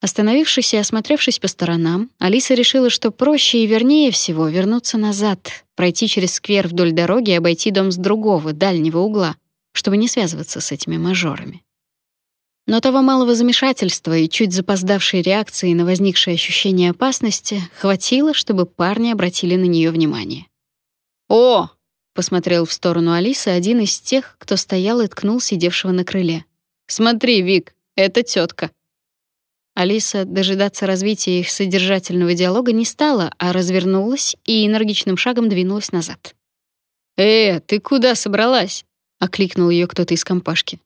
Остановившись и осмотревшись по сторонам, Алиса решила, что проще и вернее всего вернуться назад, пройти через сквер вдоль дороги и обойти дом с другого, дальнего угла, чтобы не связываться с этими мажорами. Но того малого замешательства и чуть запоздавшей реакции на возникшее ощущение опасности хватило, чтобы парни обратили на нее внимание. «О!» — посмотрел в сторону Алисы один из тех, кто стоял и ткнул сидевшего на крыле. «Смотри, Вик, это тетка. Алиса дожидаться развития их содержательного диалога не стала, а развернулась и энергичным шагом двинулась назад. «Э, ты куда собралась?» — окликнул ее кто-то из компашки.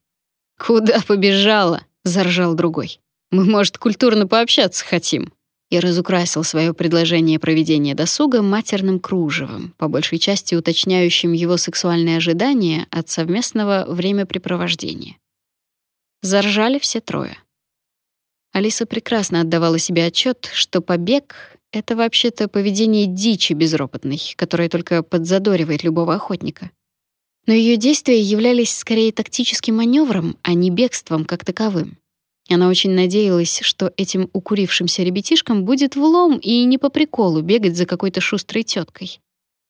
«Куда побежала?» — заржал другой. «Мы, может, культурно пообщаться хотим?» И разукрасил свое предложение проведения досуга матерным кружевом, по большей части уточняющим его сексуальные ожидания от совместного времяпрепровождения. Заржали все трое. Алиса прекрасно отдавала себе отчет, что побег — это вообще-то поведение дичи безропотной, которое только подзадоривает любого охотника но ее действия являлись скорее тактическим маневром, а не бегством как таковым. Она очень надеялась, что этим укурившимся ребятишкам будет влом и не по приколу бегать за какой-то шустрой теткой.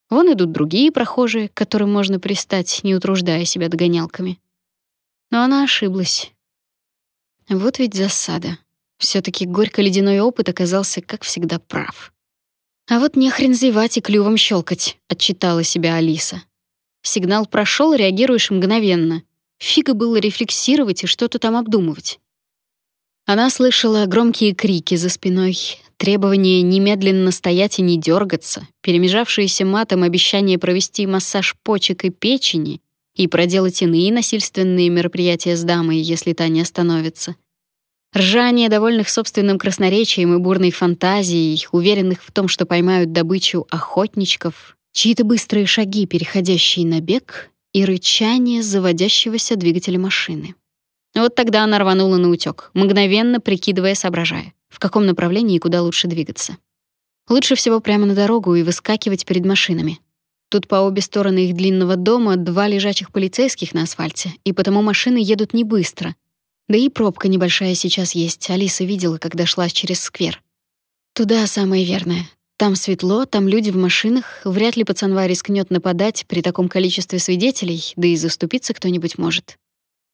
Вон идут другие прохожие, к которым можно пристать, не утруждая себя догонялками. Но она ошиблась. Вот ведь засада. все таки горько-ледяной опыт оказался, как всегда, прав. А вот не хрен зевать и клювом щелкать, отчитала себя Алиса. Сигнал прошел, реагируешь мгновенно. Фига было рефлексировать и что-то там обдумывать. Она слышала громкие крики за спиной, требование немедленно стоять и не дергаться, перемежавшиеся матом обещание провести массаж почек и печени и проделать иные насильственные мероприятия с дамой, если та не остановится. Ржание довольных собственным красноречием и бурной фантазией, уверенных в том, что поймают добычу охотничков, чьи-то быстрые шаги, переходящие на бег, и рычание заводящегося двигателя машины. Вот тогда она рванула на утёк, мгновенно прикидывая, соображая, в каком направлении и куда лучше двигаться. Лучше всего прямо на дорогу и выскакивать перед машинами. Тут по обе стороны их длинного дома два лежачих полицейских на асфальте, и потому машины едут не быстро, да и пробка небольшая сейчас есть, Алиса видела, когда шла через сквер. Туда самое верное. Там светло, там люди в машинах, вряд ли пацанва рискнет нападать при таком количестве свидетелей, да и заступиться кто-нибудь может.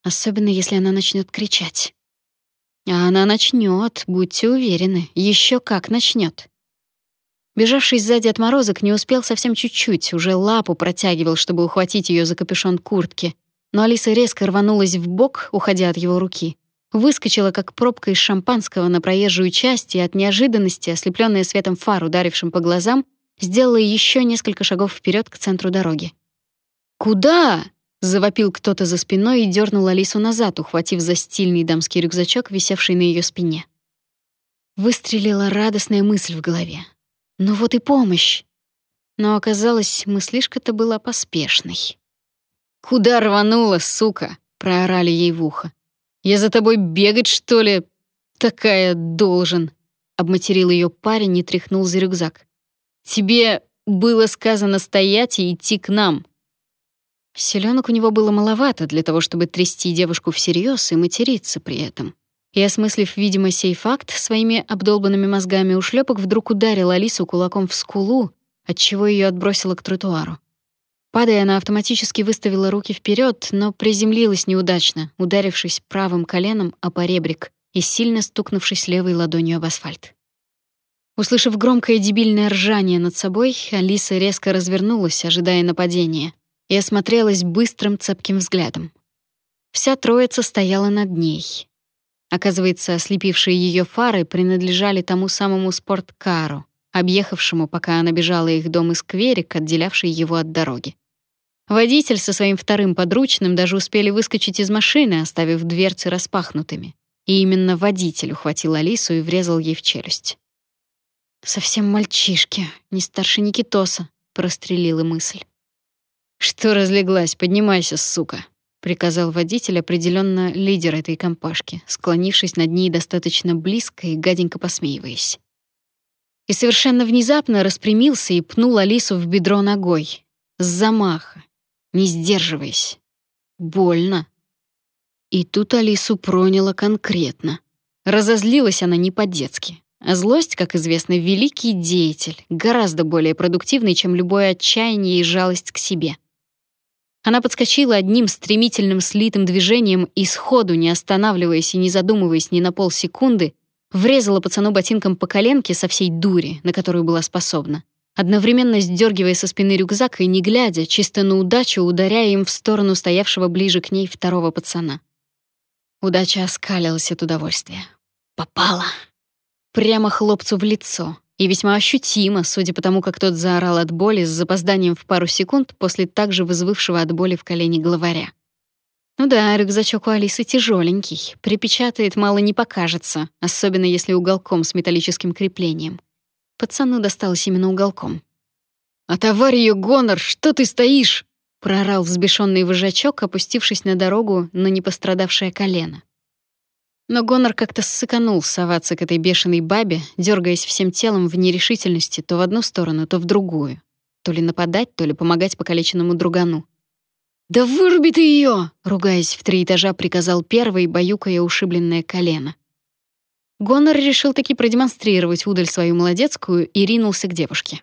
Особенно если она начнет кричать. А она начнет, будьте уверены, еще как начнет. Бежавший сзади отморозок не успел совсем чуть-чуть, уже лапу протягивал, чтобы ухватить ее за капюшон куртки, но Алиса резко рванулась в бок, уходя от его руки. Выскочила, как пробка из шампанского, на проезжую часть и от неожиданности, ослепленная светом фар, ударившим по глазам, сделала еще несколько шагов вперед к центру дороги. «Куда?» — завопил кто-то за спиной и дернул Алису назад, ухватив за стильный дамский рюкзачок, висевший на ее спине. Выстрелила радостная мысль в голове. «Ну вот и помощь!» Но оказалось, мыслишка-то была поспешной. «Куда рванула, сука?» — проорали ей в ухо. «Я за тобой бегать, что ли? Такая должен!» — обматерил ее парень и тряхнул за рюкзак. «Тебе было сказано стоять и идти к нам». Селенок у него было маловато для того, чтобы трясти девушку всерьез и материться при этом. И, осмыслив, видимо, сей факт, своими обдолбанными мозгами ушлепок вдруг ударил Алису кулаком в скулу, отчего ее отбросило к тротуару. Падая, она автоматически выставила руки вперед, но приземлилась неудачно, ударившись правым коленом о поребрик и сильно стукнувшись левой ладонью об асфальт. Услышав громкое дебильное ржание над собой, Алиса резко развернулась, ожидая нападения, и осмотрелась быстрым цепким взглядом. Вся троица стояла над ней. Оказывается, ослепившие ее фары принадлежали тому самому спорткару, объехавшему, пока она бежала их дом и скверик, отделявший его от дороги. Водитель со своим вторым подручным даже успели выскочить из машины, оставив дверцы распахнутыми. И именно водитель ухватил Алису и врезал ей в челюсть. «Совсем мальчишки, не старше Никитоса», — прострелила мысль. «Что разлеглась? Поднимайся, сука!» — приказал водитель, определенно лидер этой компашки, склонившись над ней достаточно близко и гаденько посмеиваясь. И совершенно внезапно распрямился и пнул Алису в бедро ногой. С замаха, не сдерживаясь. Больно. И тут Алису проняло конкретно. Разозлилась она не по-детски. А злость, как известно, великий деятель, гораздо более продуктивный, чем любое отчаяние и жалость к себе. Она подскочила одним стремительным слитым движением и сходу, не останавливаясь и не задумываясь ни на полсекунды, врезала пацану ботинком по коленке со всей дури, на которую была способна одновременно сдергивая со спины рюкзак и, не глядя, чисто на удачу, ударяя им в сторону стоявшего ближе к ней второго пацана. Удача оскалилась от удовольствия. Попала. Прямо хлопцу в лицо. И весьма ощутимо, судя по тому, как тот заорал от боли с запозданием в пару секунд после также вызвавшего от боли в колене главаря. Ну да, рюкзачок у Алисы тяжеленький, припечатает мало не покажется, особенно если уголком с металлическим креплением. Пацану досталось именно уголком. «Отоварь ее, Гонор! Что ты стоишь?» — проорал взбешенный вожачок, опустившись на дорогу на непострадавшее колено. Но Гонор как-то ссыканул соваться к этой бешеной бабе, дергаясь всем телом в нерешительности то в одну сторону, то в другую. То ли нападать, то ли помогать покалеченному другану. «Да выруби ты ее!» — ругаясь в три этажа, приказал первый, баюкая ушибленное колено. Гонор решил таки продемонстрировать удаль свою молодецкую и ринулся к девушке.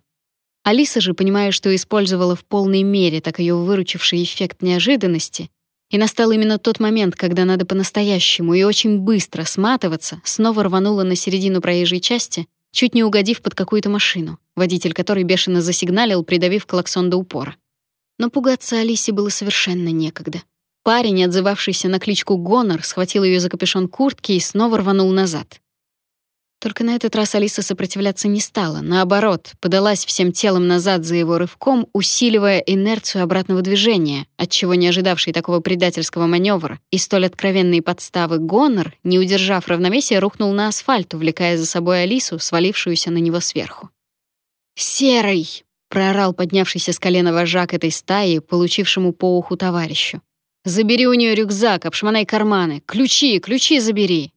Алиса же, понимая, что использовала в полной мере так ее выручивший эффект неожиданности, и настал именно тот момент, когда надо по-настоящему и очень быстро сматываться, снова рванула на середину проезжей части, чуть не угодив под какую-то машину, водитель которой бешено засигналил, придавив клаксон до упора. Но пугаться Алисе было совершенно некогда. Парень, отзывавшийся на кличку Гонор, схватил ее за капюшон куртки и снова рванул назад. Только на этот раз Алиса сопротивляться не стала, наоборот, подалась всем телом назад за его рывком, усиливая инерцию обратного движения, отчего не ожидавший такого предательского маневра и столь откровенные подставы Гонор, не удержав равновесия, рухнул на асфальт, увлекая за собой Алису, свалившуюся на него сверху. «Серый!» — проорал поднявшийся с колена вожак этой стаи, получившему по уху товарищу. «Забери у нее рюкзак, обшмонай карманы. Ключи, ключи забери!»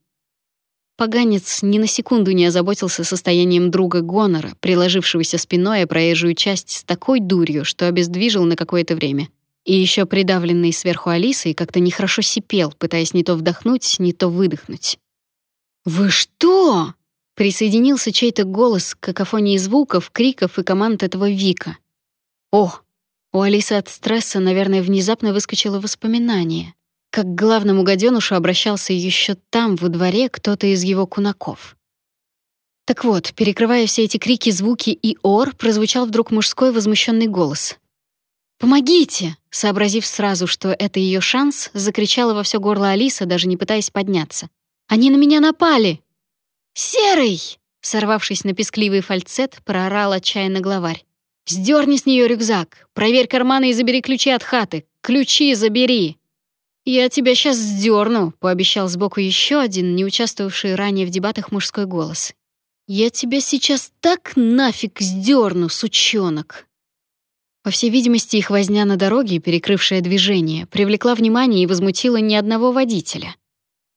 Поганец ни на секунду не озаботился состоянием друга Гонора, приложившегося спиной о проезжую часть с такой дурью, что обездвижил на какое-то время. И еще придавленный сверху Алисой как-то нехорошо сипел, пытаясь не то вдохнуть, не то выдохнуть. «Вы что?» — присоединился чей-то голос к какофонии звуков, криков и команд этого Вика. «О!» У Алисы от стресса, наверное, внезапно выскочило воспоминание как к главному гаденушу обращался еще там, во дворе, кто-то из его кунаков. Так вот, перекрывая все эти крики, звуки и ор, прозвучал вдруг мужской возмущенный голос. «Помогите!» Сообразив сразу, что это ее шанс, закричала во все горло Алиса, даже не пытаясь подняться. «Они на меня напали!» «Серый!» Сорвавшись на пескливый фальцет, проорал отчаянно главарь. «Сдерни с нее рюкзак! Проверь карманы и забери ключи от хаты! Ключи забери!» «Я тебя сейчас сдерну», — пообещал сбоку еще один, не участвовавший ранее в дебатах мужской голос. «Я тебя сейчас так нафиг сдерну, сучонок!» По всей видимости, их возня на дороге, перекрывшая движение, привлекла внимание и возмутила ни одного водителя.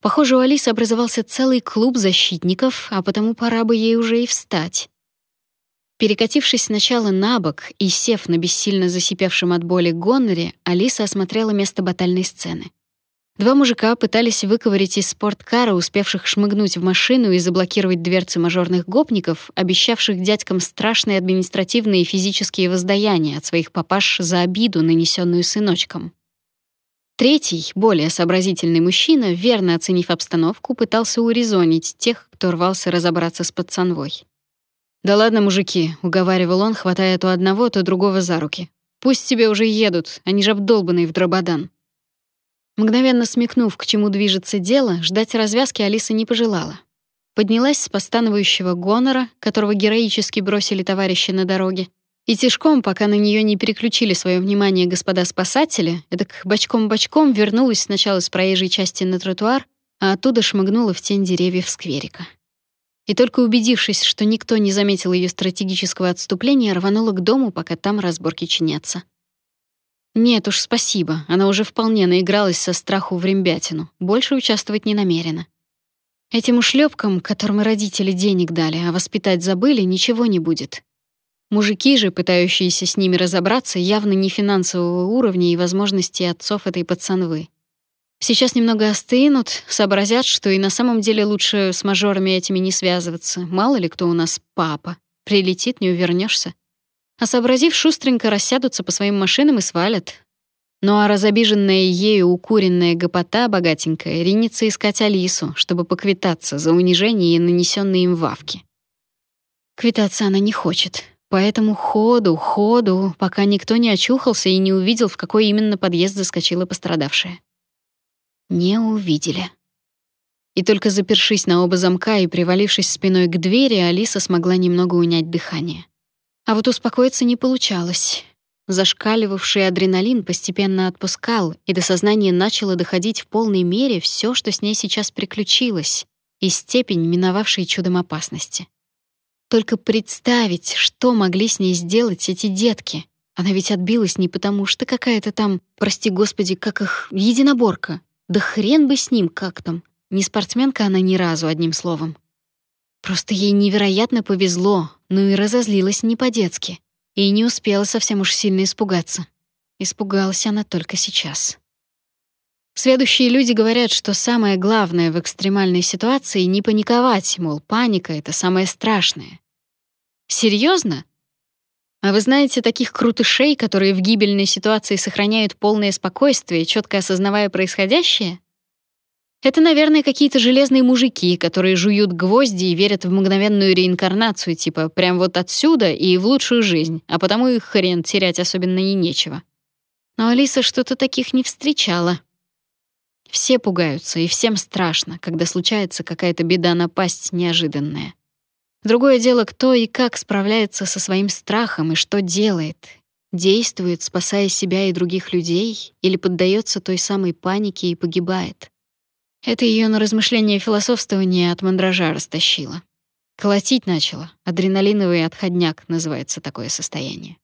Похоже, у Алисы образовался целый клуб защитников, а потому пора бы ей уже и встать. Перекатившись сначала на бок и сев на бессильно засипевшем от боли Гонноре, Алиса осмотрела место батальной сцены. Два мужика пытались выковырить из спорткара, успевших шмыгнуть в машину и заблокировать дверцы мажорных гопников, обещавших дядькам страшные административные и физические воздаяния от своих папаш за обиду, нанесенную сыночкам. Третий, более сообразительный мужчина, верно оценив обстановку, пытался урезонить тех, кто рвался разобраться с пацанвой. «Да ладно, мужики», — уговаривал он, хватая то одного, то другого за руки. «Пусть тебе уже едут, они же обдолбанные в дрободан». Мгновенно смекнув, к чему движется дело, ждать развязки Алиса не пожелала. Поднялась с постановающего гонора, которого героически бросили товарищи на дороге, и тишком, пока на нее не переключили свое внимание господа спасатели, эдак бочком-бочком вернулась сначала с проезжей части на тротуар, а оттуда шмыгнула в тень деревьев скверика. И только убедившись, что никто не заметил ее стратегического отступления, рванула к дому, пока там разборки чинятся. Нет уж, спасибо. Она уже вполне наигралась со страху в рембятину. Больше участвовать не намерена. Этим ушлепкам, которым родители денег дали, а воспитать забыли, ничего не будет. Мужики же, пытающиеся с ними разобраться, явно не финансового уровня и возможностей отцов этой пацанвы. Сейчас немного остынут, сообразят, что и на самом деле лучше с мажорами этими не связываться. Мало ли кто у нас папа. Прилетит, не увернешься а сообразив, шустренько рассядутся по своим машинам и свалят. Ну а разобиженная ею укуренная гопота богатенькая ринется искать Алису, чтобы поквитаться за унижение и нанесенные им вавки. Квитаться она не хочет, поэтому ходу, ходу, пока никто не очухался и не увидел, в какой именно подъезд заскочила пострадавшая. Не увидели. И только запершись на оба замка и привалившись спиной к двери, Алиса смогла немного унять дыхание. А вот успокоиться не получалось. Зашкаливавший адреналин постепенно отпускал, и до сознания начало доходить в полной мере все, что с ней сейчас приключилось, и степень миновавшей чудом опасности. Только представить, что могли с ней сделать эти детки. Она ведь отбилась не потому, что какая-то там, прости господи, как их, единоборка. Да хрен бы с ним, как там. Не спортсменка она ни разу, одним словом. Просто ей невероятно повезло, но и разозлилась не по-детски. И не успела совсем уж сильно испугаться. Испугалась она только сейчас. Следующие люди говорят, что самое главное в экстремальной ситуации — не паниковать, мол, паника — это самое страшное. Серьезно? А вы знаете таких крутышей, которые в гибельной ситуации сохраняют полное спокойствие, четко осознавая происходящее? Это, наверное, какие-то железные мужики, которые жуют гвозди и верят в мгновенную реинкарнацию, типа прям вот отсюда и в лучшую жизнь, а потому их хрен терять особенно и нечего. Но Алиса что-то таких не встречала. Все пугаются, и всем страшно, когда случается какая-то беда напасть неожиданная. Другое дело, кто и как справляется со своим страхом и что делает. Действует, спасая себя и других людей, или поддается той самой панике и погибает. Это ее на размышление и философствование от мандража растащило. Колотить начала. Адреналиновый отходняк называется такое состояние.